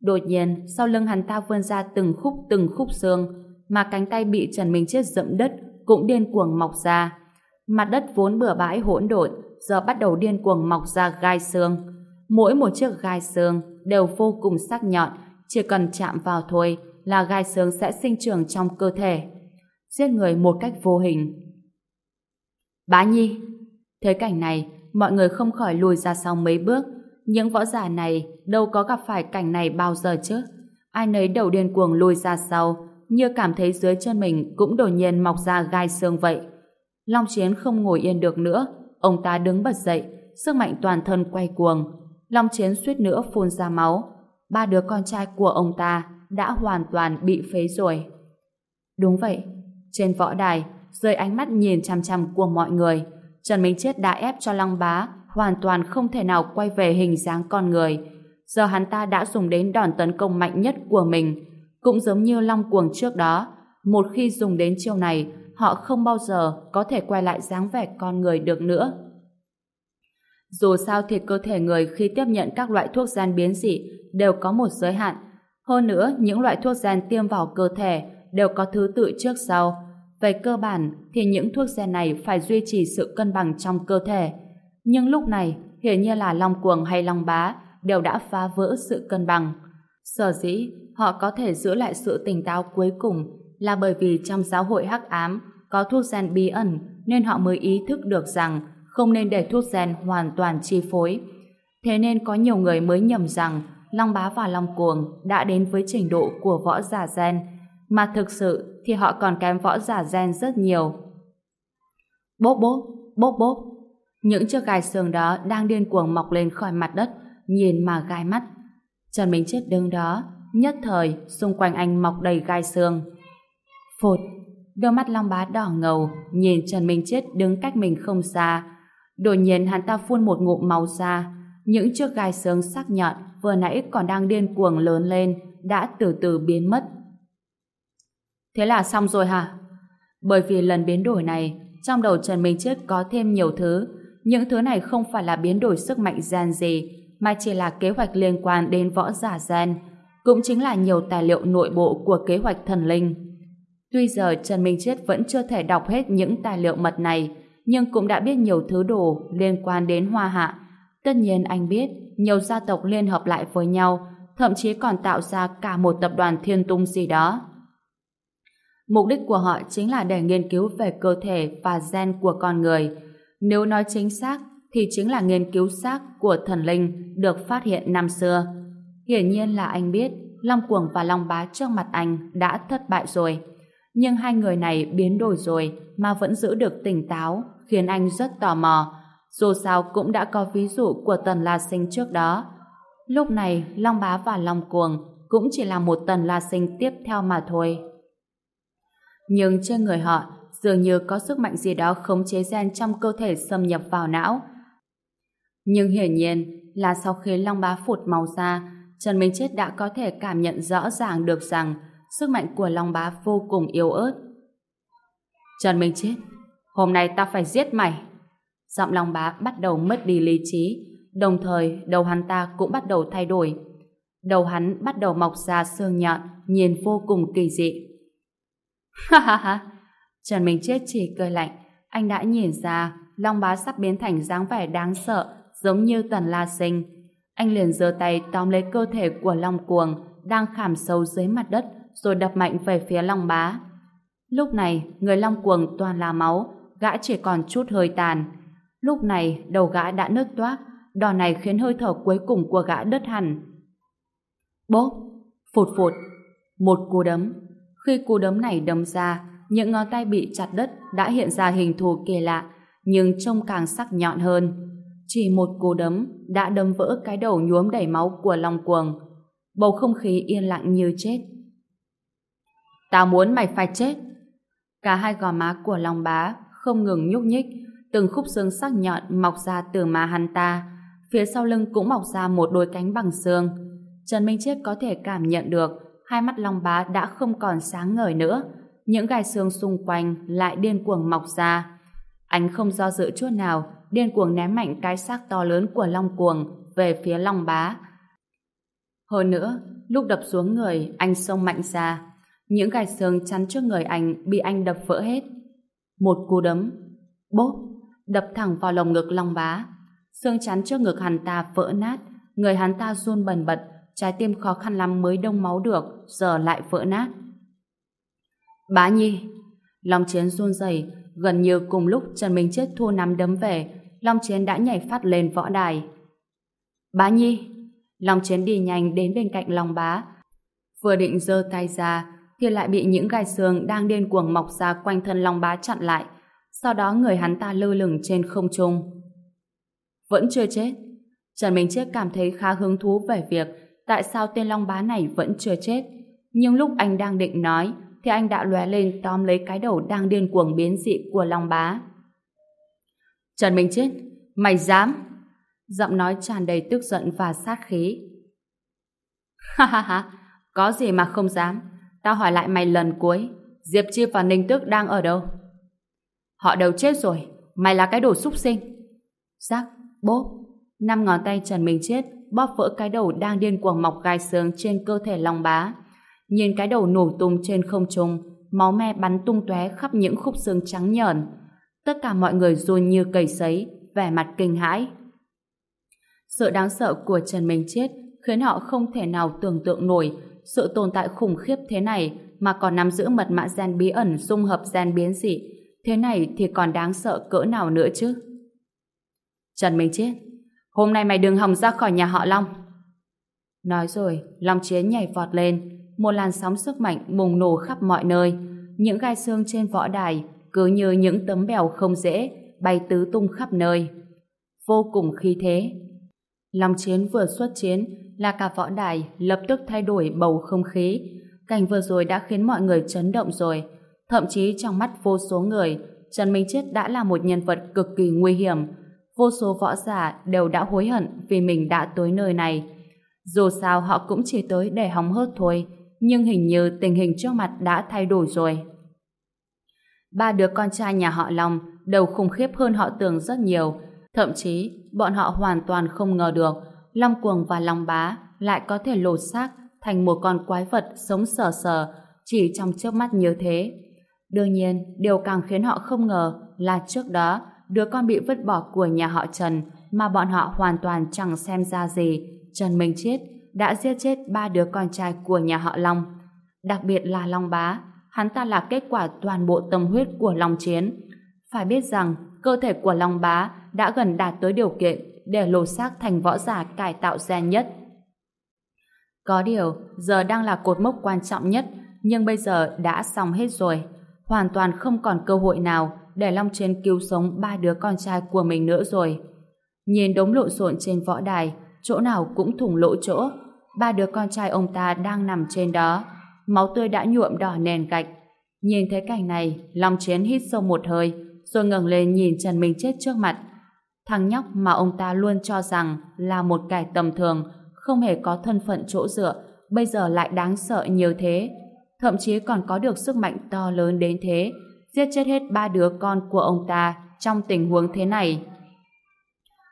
Đột nhiên, sau lưng hắn ta vươn ra từng khúc từng khúc xương, mà cánh tay bị Trần Minh Chết dẫm đất cũng điên cuồng mọc ra. Mặt đất vốn bừa bãi hỗn độn, giờ bắt đầu điên cuồng mọc ra gai xương. Mỗi một chiếc gai xương đều vô cùng sắc nhọn, chỉ cần chạm vào thôi là gai xương sẽ sinh trưởng trong cơ thể. Giết người một cách vô hình. Bá Nhi Thế cảnh này, mọi người không khỏi lùi ra sau mấy bước. Những võ giả này đâu có gặp phải cảnh này bao giờ chứ. Ai nấy đầu điên cuồng lùi ra sau, như cảm thấy dưới chân mình cũng đột nhiên mọc ra gai xương vậy. Long Chiến không ngồi yên được nữa, ông ta đứng bật dậy, sức mạnh toàn thân quay cuồng. Long Chiến suýt nữa phun ra máu. Ba đứa con trai của ông ta đã hoàn toàn bị phế rồi. Đúng vậy, trên võ đài, dưới ánh mắt nhìn chăm chăm của mọi người, Trần Minh Chết đã ép cho lăng Bá hoàn toàn không thể nào quay về hình dáng con người. Giờ hắn ta đã dùng đến đòn tấn công mạnh nhất của mình, cũng giống như Long Cuồng trước đó, một khi dùng đến chiêu này, họ không bao giờ có thể quay lại dáng vẻ con người được nữa. Dù sao thì cơ thể người khi tiếp nhận các loại thuốc gian biến dị đều có một giới hạn. Hơn nữa, những loại thuốc gian tiêm vào cơ thể đều có thứ tự trước sau. Về cơ bản thì những thuốc gen này phải duy trì sự cân bằng trong cơ thể. Nhưng lúc này, hiển nhiên là Long Cuồng hay Long Bá đều đã phá vỡ sự cân bằng. Sở dĩ, họ có thể giữ lại sự tỉnh táo cuối cùng là bởi vì trong giáo hội hắc ám có thuốc gen bí ẩn nên họ mới ý thức được rằng không nên để thuốc gen hoàn toàn chi phối. Thế nên có nhiều người mới nhầm rằng Long Bá và Long Cuồng đã đến với trình độ của võ giả gen mà thực sự thì họ còn kém võ giả gen rất nhiều. Bốp bốp, bốp bốp. Những chiếc gai xương đó đang điên cuồng mọc lên khỏi mặt đất, nhìn mà gai mắt. Trần Minh Chết đứng đó, nhất thời xung quanh anh mọc đầy gai xương. Phụt, đôi mắt Long Bá đỏ ngầu, nhìn Trần Minh Chết đứng cách mình không xa. Đột nhiên hắn ta phun một ngụm máu ra, những chiếc gai xương sắc nhọn vừa nãy còn đang điên cuồng lớn lên, đã từ từ biến mất. Thế là xong rồi hả? Bởi vì lần biến đổi này, trong đầu Trần Minh Chết có thêm nhiều thứ. Những thứ này không phải là biến đổi sức mạnh gian gì, mà chỉ là kế hoạch liên quan đến võ giả gian cũng chính là nhiều tài liệu nội bộ của kế hoạch thần linh. Tuy giờ Trần Minh Chết vẫn chưa thể đọc hết những tài liệu mật này, nhưng cũng đã biết nhiều thứ đồ liên quan đến Hoa Hạ. Tất nhiên anh biết, nhiều gia tộc liên hợp lại với nhau, thậm chí còn tạo ra cả một tập đoàn thiên tung gì đó. Mục đích của họ chính là để nghiên cứu về cơ thể và gen của con người. Nếu nói chính xác, thì chính là nghiên cứu xác của thần linh được phát hiện năm xưa. Hiển nhiên là anh biết Long Cuồng và Long Bá trước mặt anh đã thất bại rồi. Nhưng hai người này biến đổi rồi mà vẫn giữ được tỉnh táo khiến anh rất tò mò. Dù sao cũng đã có ví dụ của Tần La Sinh trước đó. Lúc này Long Bá và Long Cuồng cũng chỉ là một Tần La Sinh tiếp theo mà thôi. Nhưng trên người họ dường như có sức mạnh gì đó khống chế gen trong cơ thể xâm nhập vào não Nhưng hiển nhiên là sau khi Long Bá phụt màu ra, Trần Minh Chết đã có thể cảm nhận rõ ràng được rằng sức mạnh của Long Bá vô cùng yếu ớt. Trần Minh Chết, hôm nay ta phải giết mày. Giọng Long Bá bắt đầu mất đi lý trí, đồng thời đầu hắn ta cũng bắt đầu thay đổi. Đầu hắn bắt đầu mọc ra xương nhọn, nhìn vô cùng kỳ dị. Ha ha ha! Trần Minh Chết chỉ cười lạnh, anh đã nhìn ra Long Bá sắp biến thành dáng vẻ đáng sợ, giống như Tần La Sinh. Anh liền giơ tay tóm lấy cơ thể của Long Cuồng đang khảm sâu dưới mặt đất rồi đập mạnh về phía Long Bá. Lúc này, người Long Cuồng toàn là máu, gã chỉ còn chút hơi tàn. Lúc này, đầu gã đã nứt toác, đòn này khiến hơi thở cuối cùng của gã đứt hẳn. Bốp, phụt phụt, một cú đấm. Khi cú đấm này đấm ra, những ngón tay bị chặt đất đã hiện ra hình thù kỳ lạ, nhưng trông càng sắc nhọn hơn. Chỉ một cú đấm đã đâm vỡ cái đầu nhuốm đầy máu của Long Cuồng. Bầu không khí yên lặng như chết. Tao muốn mày phải chết. Cả hai gò má của Long Bá không ngừng nhúc nhích, từng khúc xương sắc nhọn mọc ra từ má hắn ta. Phía sau lưng cũng mọc ra một đôi cánh bằng xương. Trần Minh Chết có thể cảm nhận được hai mắt Long Bá đã không còn sáng ngời nữa. Những gai xương xung quanh lại điên cuồng mọc ra. Anh không do dự chút nào, điên cuồng ném mạnh cái xác to lớn của Long Cuồng về phía Long Bá. Hơn nữa, lúc đập xuống người, anh xông mạnh ra. Những gai xương chắn trước người anh bị anh đập vỡ hết. Một cú đấm, bốp, đập thẳng vào lồng ngực Long Bá. Xương chắn trước ngực hắn ta vỡ nát, người hắn ta run bần bật, trái tim khó khăn lắm mới đông máu được, giờ lại vỡ nát. Bá Nhi! Long Chiến run rẩy, gần như cùng lúc Trần Minh Chết thua nắm đấm về, Long Chiến đã nhảy phát lên võ đài. Bá Nhi! Long Chiến đi nhanh đến bên cạnh Long Bá. Vừa định giơ tay ra, thì lại bị những gai xương đang điên cuồng mọc ra quanh thân Long Bá chặn lại. Sau đó người hắn ta lơ lửng trên không trung. Vẫn chưa chết. Trần Minh Chết cảm thấy khá hứng thú về việc tại sao tên Long Bá này vẫn chưa chết. Nhưng lúc anh đang định nói, thì anh đã lóe lên tóm lấy cái đầu đang điên cuồng biến dị của Long Bá. Trần Minh Chết, mày dám? Giọng nói tràn đầy tức giận và sát khí. Ha ha ha, có gì mà không dám. Tao hỏi lại mày lần cuối, Diệp Chi và Ninh Tước đang ở đâu? Họ đều chết rồi, mày là cái đồ xúc sinh. Rắc, bốp, năm ngón tay Trần Minh Chết bóp vỡ cái đầu đang điên cuồng mọc gai xương trên cơ thể Long Bá. Nhìn cái đầu nổ tung trên không trung, máu me bắn tung tóe khắp những khúc xương trắng nhờn. Tất cả mọi người run như cầy sấy, vẻ mặt kinh hãi. Sự đáng sợ của Trần Minh Chết khiến họ không thể nào tưởng tượng nổi sự tồn tại khủng khiếp thế này mà còn nắm giữ mật mã gen bí ẩn dung hợp gen biến dị. Thế này thì còn đáng sợ cỡ nào nữa chứ? Trần Minh Chết, hôm nay mày đừng hòng ra khỏi nhà họ Long. Nói rồi, Long Chiến nhảy vọt lên, một làn sóng sức mạnh bùng nổ khắp mọi nơi. Những gai xương trên võ đài cứ như những tấm bèo không dễ bay tứ tung khắp nơi. Vô cùng khí thế. Long Chiến vừa xuất chiến là cả võ đài lập tức thay đổi bầu không khí. Cảnh vừa rồi đã khiến mọi người chấn động rồi. Thậm chí trong mắt vô số người, Trần Minh Chết đã là một nhân vật cực kỳ nguy hiểm. Vô số võ giả đều đã hối hận vì mình đã tới nơi này. Dù sao họ cũng chỉ tới để hóng hớt thôi, nhưng hình như tình hình trước mặt đã thay đổi rồi. Ba đứa con trai nhà họ Long đều khủng khiếp hơn họ tưởng rất nhiều, thậm chí bọn họ hoàn toàn không ngờ được Long Cuồng và Long Bá lại có thể lột xác thành một con quái vật sống sờ sờ chỉ trong trước mắt như thế. Đương nhiên, điều càng khiến họ không ngờ là trước đó đứa con bị vứt bỏ của nhà họ Trần mà bọn họ hoàn toàn chẳng xem ra gì, Trần Minh Chết đã giết chết ba đứa con trai của nhà họ Long. Đặc biệt là Long Bá, hắn ta là kết quả toàn bộ tâm huyết của Long Chiến. Phải biết rằng, cơ thể của Long Bá đã gần đạt tới điều kiện để lột xác thành võ giả cải tạo gen nhất. Có điều, giờ đang là cột mốc quan trọng nhất, nhưng bây giờ đã xong hết rồi. Hoàn toàn không còn cơ hội nào để Long Chiến cứu sống ba đứa con trai của mình nữa rồi. Nhìn đống lộn xộn trên võ đài, chỗ nào cũng thủng lỗ chỗ. Ba đứa con trai ông ta đang nằm trên đó, máu tươi đã nhuộm đỏ nền gạch. Nhìn thấy cảnh này, Long Chiến hít sâu một hơi, rồi ngẩng lên nhìn Trần Minh Chết trước mặt. Thằng nhóc mà ông ta luôn cho rằng là một kẻ tầm thường, không hề có thân phận chỗ dựa, bây giờ lại đáng sợ nhiều thế. Thậm chí còn có được sức mạnh to lớn đến thế, giết chết hết ba đứa con của ông ta trong tình huống thế này.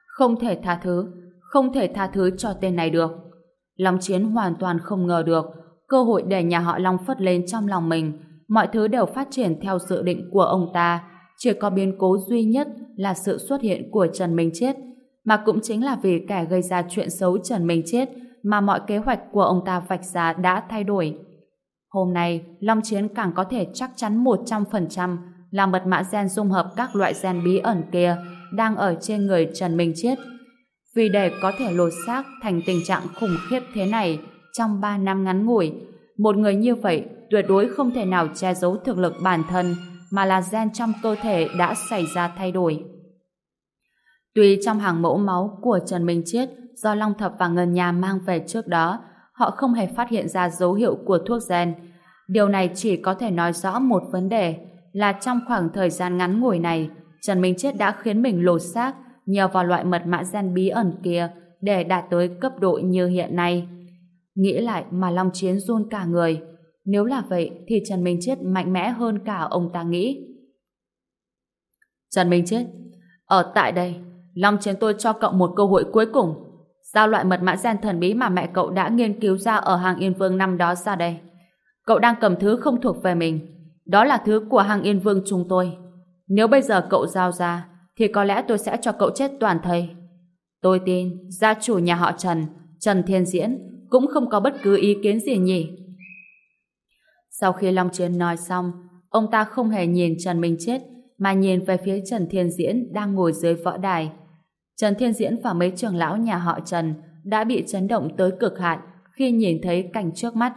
Không thể tha thứ, không thể tha thứ cho tên này được. Long Chiến hoàn toàn không ngờ được cơ hội để nhà họ Long phất lên trong lòng mình. Mọi thứ đều phát triển theo dự định của ông ta. Chỉ có biến cố duy nhất là sự xuất hiện của Trần Minh Chết. Mà cũng chính là vì kẻ gây ra chuyện xấu Trần Minh Chết mà mọi kế hoạch của ông ta vạch ra đã thay đổi. Hôm nay, Long Chiến càng có thể chắc chắn 100% là mật mã gen dung hợp các loại gen bí ẩn kia đang ở trên người Trần Minh Chiết. Vì để có thể lột xác thành tình trạng khủng khiếp thế này trong 3 năm ngắn ngủi, một người như vậy tuyệt đối không thể nào che giấu thực lực bản thân mà là gen trong cơ thể đã xảy ra thay đổi. Tuy trong hàng mẫu máu của Trần Minh Chiết do Long Thập và Ngân Nhà mang về trước đó, họ không hề phát hiện ra dấu hiệu của thuốc gen. Điều này chỉ có thể nói rõ một vấn đề là trong khoảng thời gian ngắn ngủi này, Trần Minh chết đã khiến mình lột xác nhờ vào loại mật mã gen bí ẩn kia để đạt tới cấp độ như hiện nay. Nghĩ lại mà Long Chiến run cả người. Nếu là vậy thì Trần Minh Chết mạnh mẽ hơn cả ông ta nghĩ. Trần Minh Chết, ở tại đây, Long Chiến tôi cho cậu một cơ hội cuối cùng. Giao loại mật mã gen thần bí mà mẹ cậu đã nghiên cứu ra ở hàng Yên Vương năm đó ra đây. Cậu đang cầm thứ không thuộc về mình. Đó là thứ của hàng Yên Vương chúng tôi. Nếu bây giờ cậu giao ra, thì có lẽ tôi sẽ cho cậu chết toàn thây. Tôi tin gia chủ nhà họ Trần, Trần Thiên Diễn, cũng không có bất cứ ý kiến gì nhỉ. Sau khi Long Chiến nói xong, ông ta không hề nhìn Trần Minh Chết, mà nhìn về phía Trần Thiên Diễn đang ngồi dưới võ đài. Trần Thiên Diễn và mấy trưởng lão nhà họ Trần đã bị chấn động tới cực hạn khi nhìn thấy cảnh trước mắt.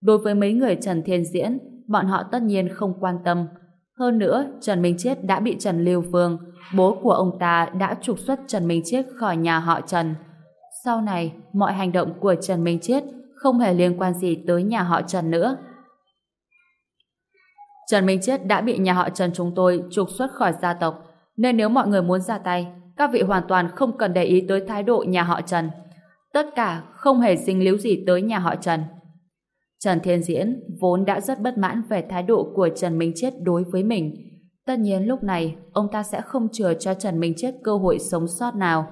Đối với mấy người Trần Thiên Diễn, bọn họ tất nhiên không quan tâm. Hơn nữa, Trần Minh Chết đã bị Trần Lưu Vương, bố của ông ta đã trục xuất Trần Minh Chết khỏi nhà họ Trần. Sau này, mọi hành động của Trần Minh Chết không hề liên quan gì tới nhà họ Trần nữa. Trần Minh Chết đã bị nhà họ Trần chúng tôi trục xuất khỏi gia tộc, nên nếu mọi người muốn ra tay, các vị hoàn toàn không cần để ý tới thái độ nhà họ Trần. Tất cả không hề dính líu gì tới nhà họ Trần. Trần Thiên Diễn vốn đã rất bất mãn về thái độ của Trần Minh Chết đối với mình. Tất nhiên lúc này, ông ta sẽ không chừa cho Trần Minh Chết cơ hội sống sót nào.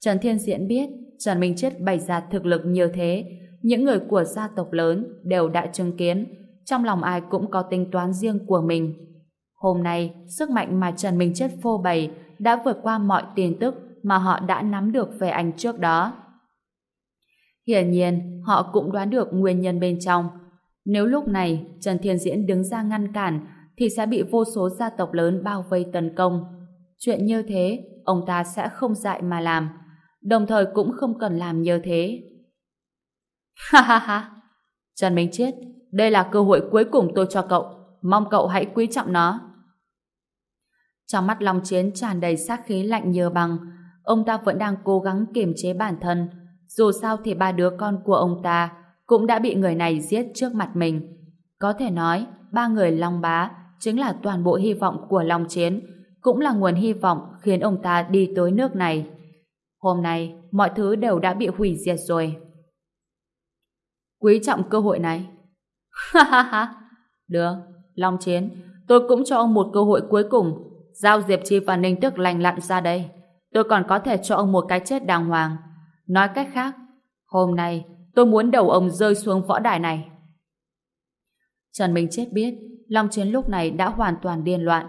Trần Thiên Diễn biết Trần Minh Chết bày ra thực lực như thế, những người của gia tộc lớn đều đã chứng kiến, trong lòng ai cũng có tính toán riêng của mình. Hôm nay, sức mạnh mà Trần Minh Chết phô bày đã vượt qua mọi tin tức mà họ đã nắm được về anh trước đó. Hiển nhiên, họ cũng đoán được nguyên nhân bên trong. Nếu lúc này Trần Thiên Diễn đứng ra ngăn cản, thì sẽ bị vô số gia tộc lớn bao vây tấn công. Chuyện như thế, ông ta sẽ không dại mà làm đồng thời cũng không cần làm như thế. Ha ha ha! Trần Minh Chiết, đây là cơ hội cuối cùng tôi cho cậu, mong cậu hãy quý trọng nó. Trong mắt Long Chiến tràn đầy sát khí lạnh như băng, ông ta vẫn đang cố gắng kiềm chế bản thân, dù sao thì ba đứa con của ông ta cũng đã bị người này giết trước mặt mình. Có thể nói, ba người Long Bá chính là toàn bộ hy vọng của Long Chiến, cũng là nguồn hy vọng khiến ông ta đi tới nước này. Hôm nay, mọi thứ đều đã bị hủy diệt rồi. Quý trọng cơ hội này. Ha ha ha. Được, Long Chiến, tôi cũng cho ông một cơ hội cuối cùng. Giao Diệp Chi và Ninh Tức lành lặn ra đây. Tôi còn có thể cho ông một cái chết đàng hoàng. Nói cách khác, hôm nay tôi muốn đầu ông rơi xuống võ đài này. Trần Minh Chết biết, Long Chiến lúc này đã hoàn toàn điên loạn,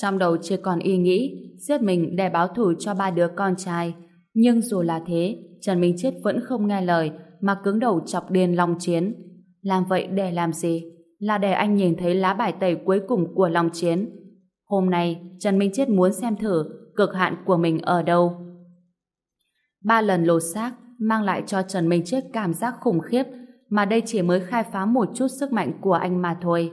trong đầu chưa còn ý nghĩ giết mình để báo thù cho ba đứa con trai. Nhưng dù là thế, Trần Minh Chết vẫn không nghe lời mà cứng đầu chọc điên Long Chiến. Làm vậy để làm gì? Là để anh nhìn thấy lá bài tẩy cuối cùng của Long Chiến. Hôm nay, Trần Minh Chết muốn xem thử cực hạn của mình ở đâu. Ba lần lột xác mang lại cho Trần Minh Chết cảm giác khủng khiếp mà đây chỉ mới khai phá một chút sức mạnh của anh mà thôi.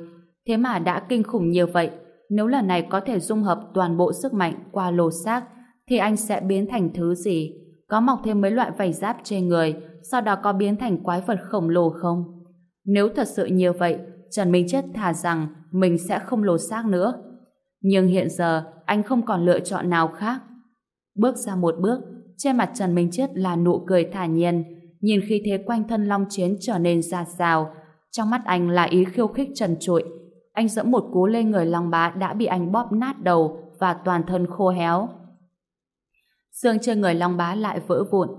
Thế mà đã kinh khủng nhiều vậy nếu lần này có thể dung hợp toàn bộ sức mạnh qua lột xác thì anh sẽ biến thành thứ gì? Có mọc thêm mấy loại vảy giáp trên người sau đó có biến thành quái vật khổng lồ không? Nếu thật sự như vậy Trần Minh Chết thà rằng mình sẽ không lột xác nữa. Nhưng hiện giờ anh không còn lựa chọn nào khác. Bước ra một bước, trên mặt Trần Minh Chết là nụ cười thả nhiên, nhìn khi thế quanh thân Long Chiến trở nên ra sao. trong mắt anh là ý khiêu khích trần trụi. Anh dẫm một cú lên người Long Bá đã bị anh bóp nát đầu và toàn thân khô héo. Xương trên người Long Bá lại vỡ vụn.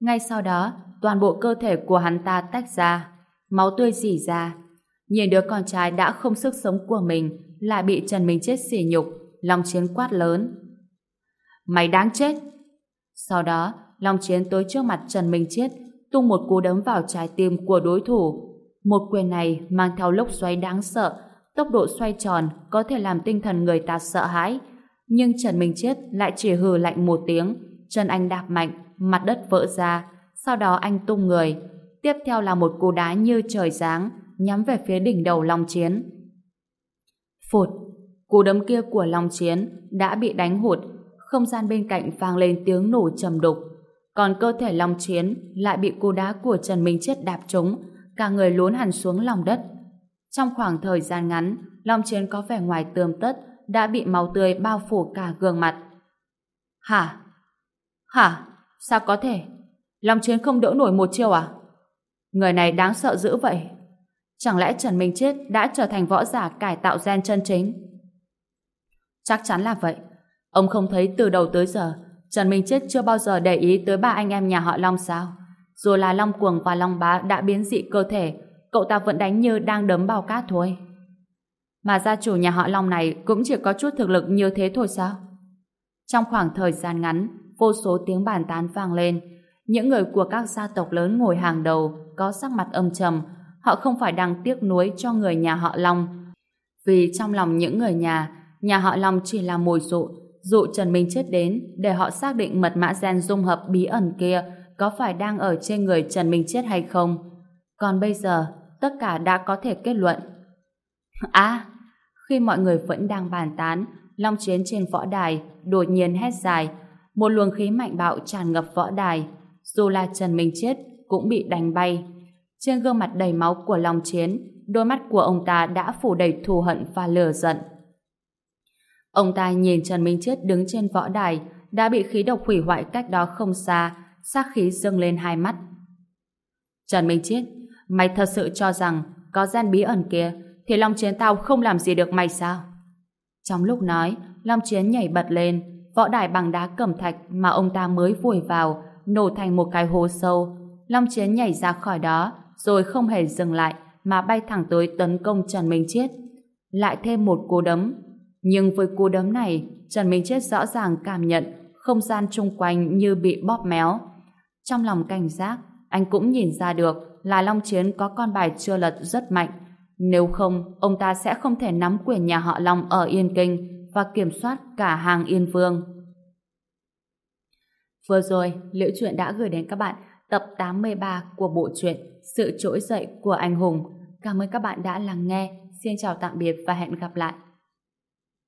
Ngay sau đó, toàn bộ cơ thể của hắn ta tách ra, máu tươi dỉ ra. Nhìn đứa con trai đã không sức sống của mình lại bị Trần Minh Chết xỉ nhục, Long Chiến quát lớn. Mày đáng chết! Sau đó, Long Chiến tới trước mặt Trần Minh Chết tung một cú đấm vào trái tim của đối thủ. Một quyền này mang theo lốc xoáy đáng sợ, tốc độ xoay tròn có thể làm tinh thần người ta sợ hãi. Nhưng Trần Minh Chết lại chỉ hừ lạnh một tiếng, chân anh đạp mạnh, mặt đất vỡ ra, sau đó anh tung người. Tiếp theo là một cú đá như trời giáng, nhắm về phía đỉnh đầu Long Chiến phột cú đấm kia của Long Chiến đã bị đánh hụt, không gian bên cạnh vang lên tiếng nổ trầm đục. Còn cơ thể Long Chiến lại bị cú đá của Trần Minh Chết đạp trúng, cả người lún hẳn xuống lòng đất. Trong khoảng thời gian ngắn, Long Chiến có vẻ ngoài tươm tất, đã bị máu tươi bao phủ cả gương mặt. Hả? Hả? Sao có thể? Long Chiến không đỡ nổi một chiêu à? Người này đáng sợ dữ vậy. Chẳng lẽ Trần Minh Chết đã trở thành võ giả cải tạo gen chân chính? Chắc chắn là vậy. Ông không thấy từ đầu tới giờ Trần Minh Chết chưa bao giờ để ý tới ba anh em nhà họ Long sao? Dù là Long Cuồng và Long Bá đã biến dị cơ thể, cậu ta vẫn đánh như đang đấm bao cát thôi. Mà gia chủ nhà họ Long này cũng chỉ có chút thực lực như thế thôi sao? Trong khoảng thời gian ngắn, vô số tiếng bàn tán vang lên. Những người của các gia tộc lớn ngồi hàng đầu có sắc mặt âm trầm, họ không phải đang tiếc nuối cho người nhà họ Long. Vì trong lòng những người nhà, nhà họ Long chỉ là mồi dụ, dụ Trần Minh chết đến để họ xác định mật mã gen dung hợp bí ẩn kia có phải đang ở trên người Trần Minh chết hay không. Còn bây giờ, tất cả đã có thể kết luận. À, khi mọi người vẫn đang bàn tán, Long Chiến trên võ đài đột nhiên hét dài, một luồng khí mạnh bạo tràn ngập võ đài, dù là Trần Minh chết cũng bị đánh bay. Trên gương mặt đầy máu của Long Chiến, đôi mắt của ông ta đã phủ đầy thù hận và lửa giận. Ông ta nhìn Trần Minh Chết đứng trên võ đài, đã bị khí độc hủy hoại cách đó không xa, sát khí dâng lên hai mắt. Trần Minh Chết, mày thật sự cho rằng có gian bí ẩn kia thì Long Chiến tao không làm gì được mày sao? Trong lúc nói, Long Chiến nhảy bật lên, võ đài bằng đá cẩm thạch mà ông ta mới vùi vào, nổ thành một cái hố sâu. Long Chiến nhảy ra khỏi đó, rồi không hề dừng lại, mà bay thẳng tới tấn công Trần Minh Chết. Lại thêm một cú đấm. Nhưng với cú đấm này, Trần Minh Chết rõ ràng cảm nhận không gian chung quanh như bị bóp méo. Trong lòng cảnh giác, anh cũng nhìn ra được là Long Chiến có con bài chưa lật rất mạnh. Nếu không, ông ta sẽ không thể nắm quyền nhà họ Long ở Yên Kinh và kiểm soát cả hàng Yên Vương. Vừa rồi, Liễu Chuyện đã gửi đến các bạn tập 83 của bộ truyện sự Trỗi Dậy của Anh Hùng. Cảm ơn các bạn đã lắng nghe. Xin chào tạm biệt và hẹn gặp lại.